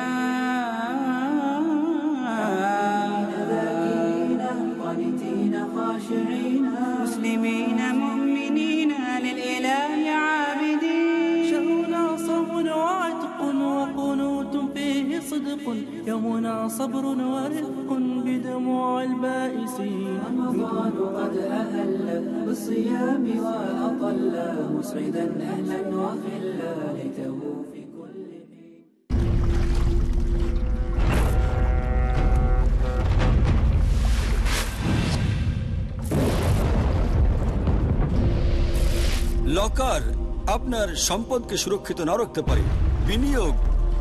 فيه صدق يومنا صبر ورفق بدموع البائسين رمضان قد أهل بالصيام وأطل مسعدا أهلا وخلا ليته في كل লকার আপনার সম্পদকে সুরক্ষিত না রাখতে পারে বিনিয়োগ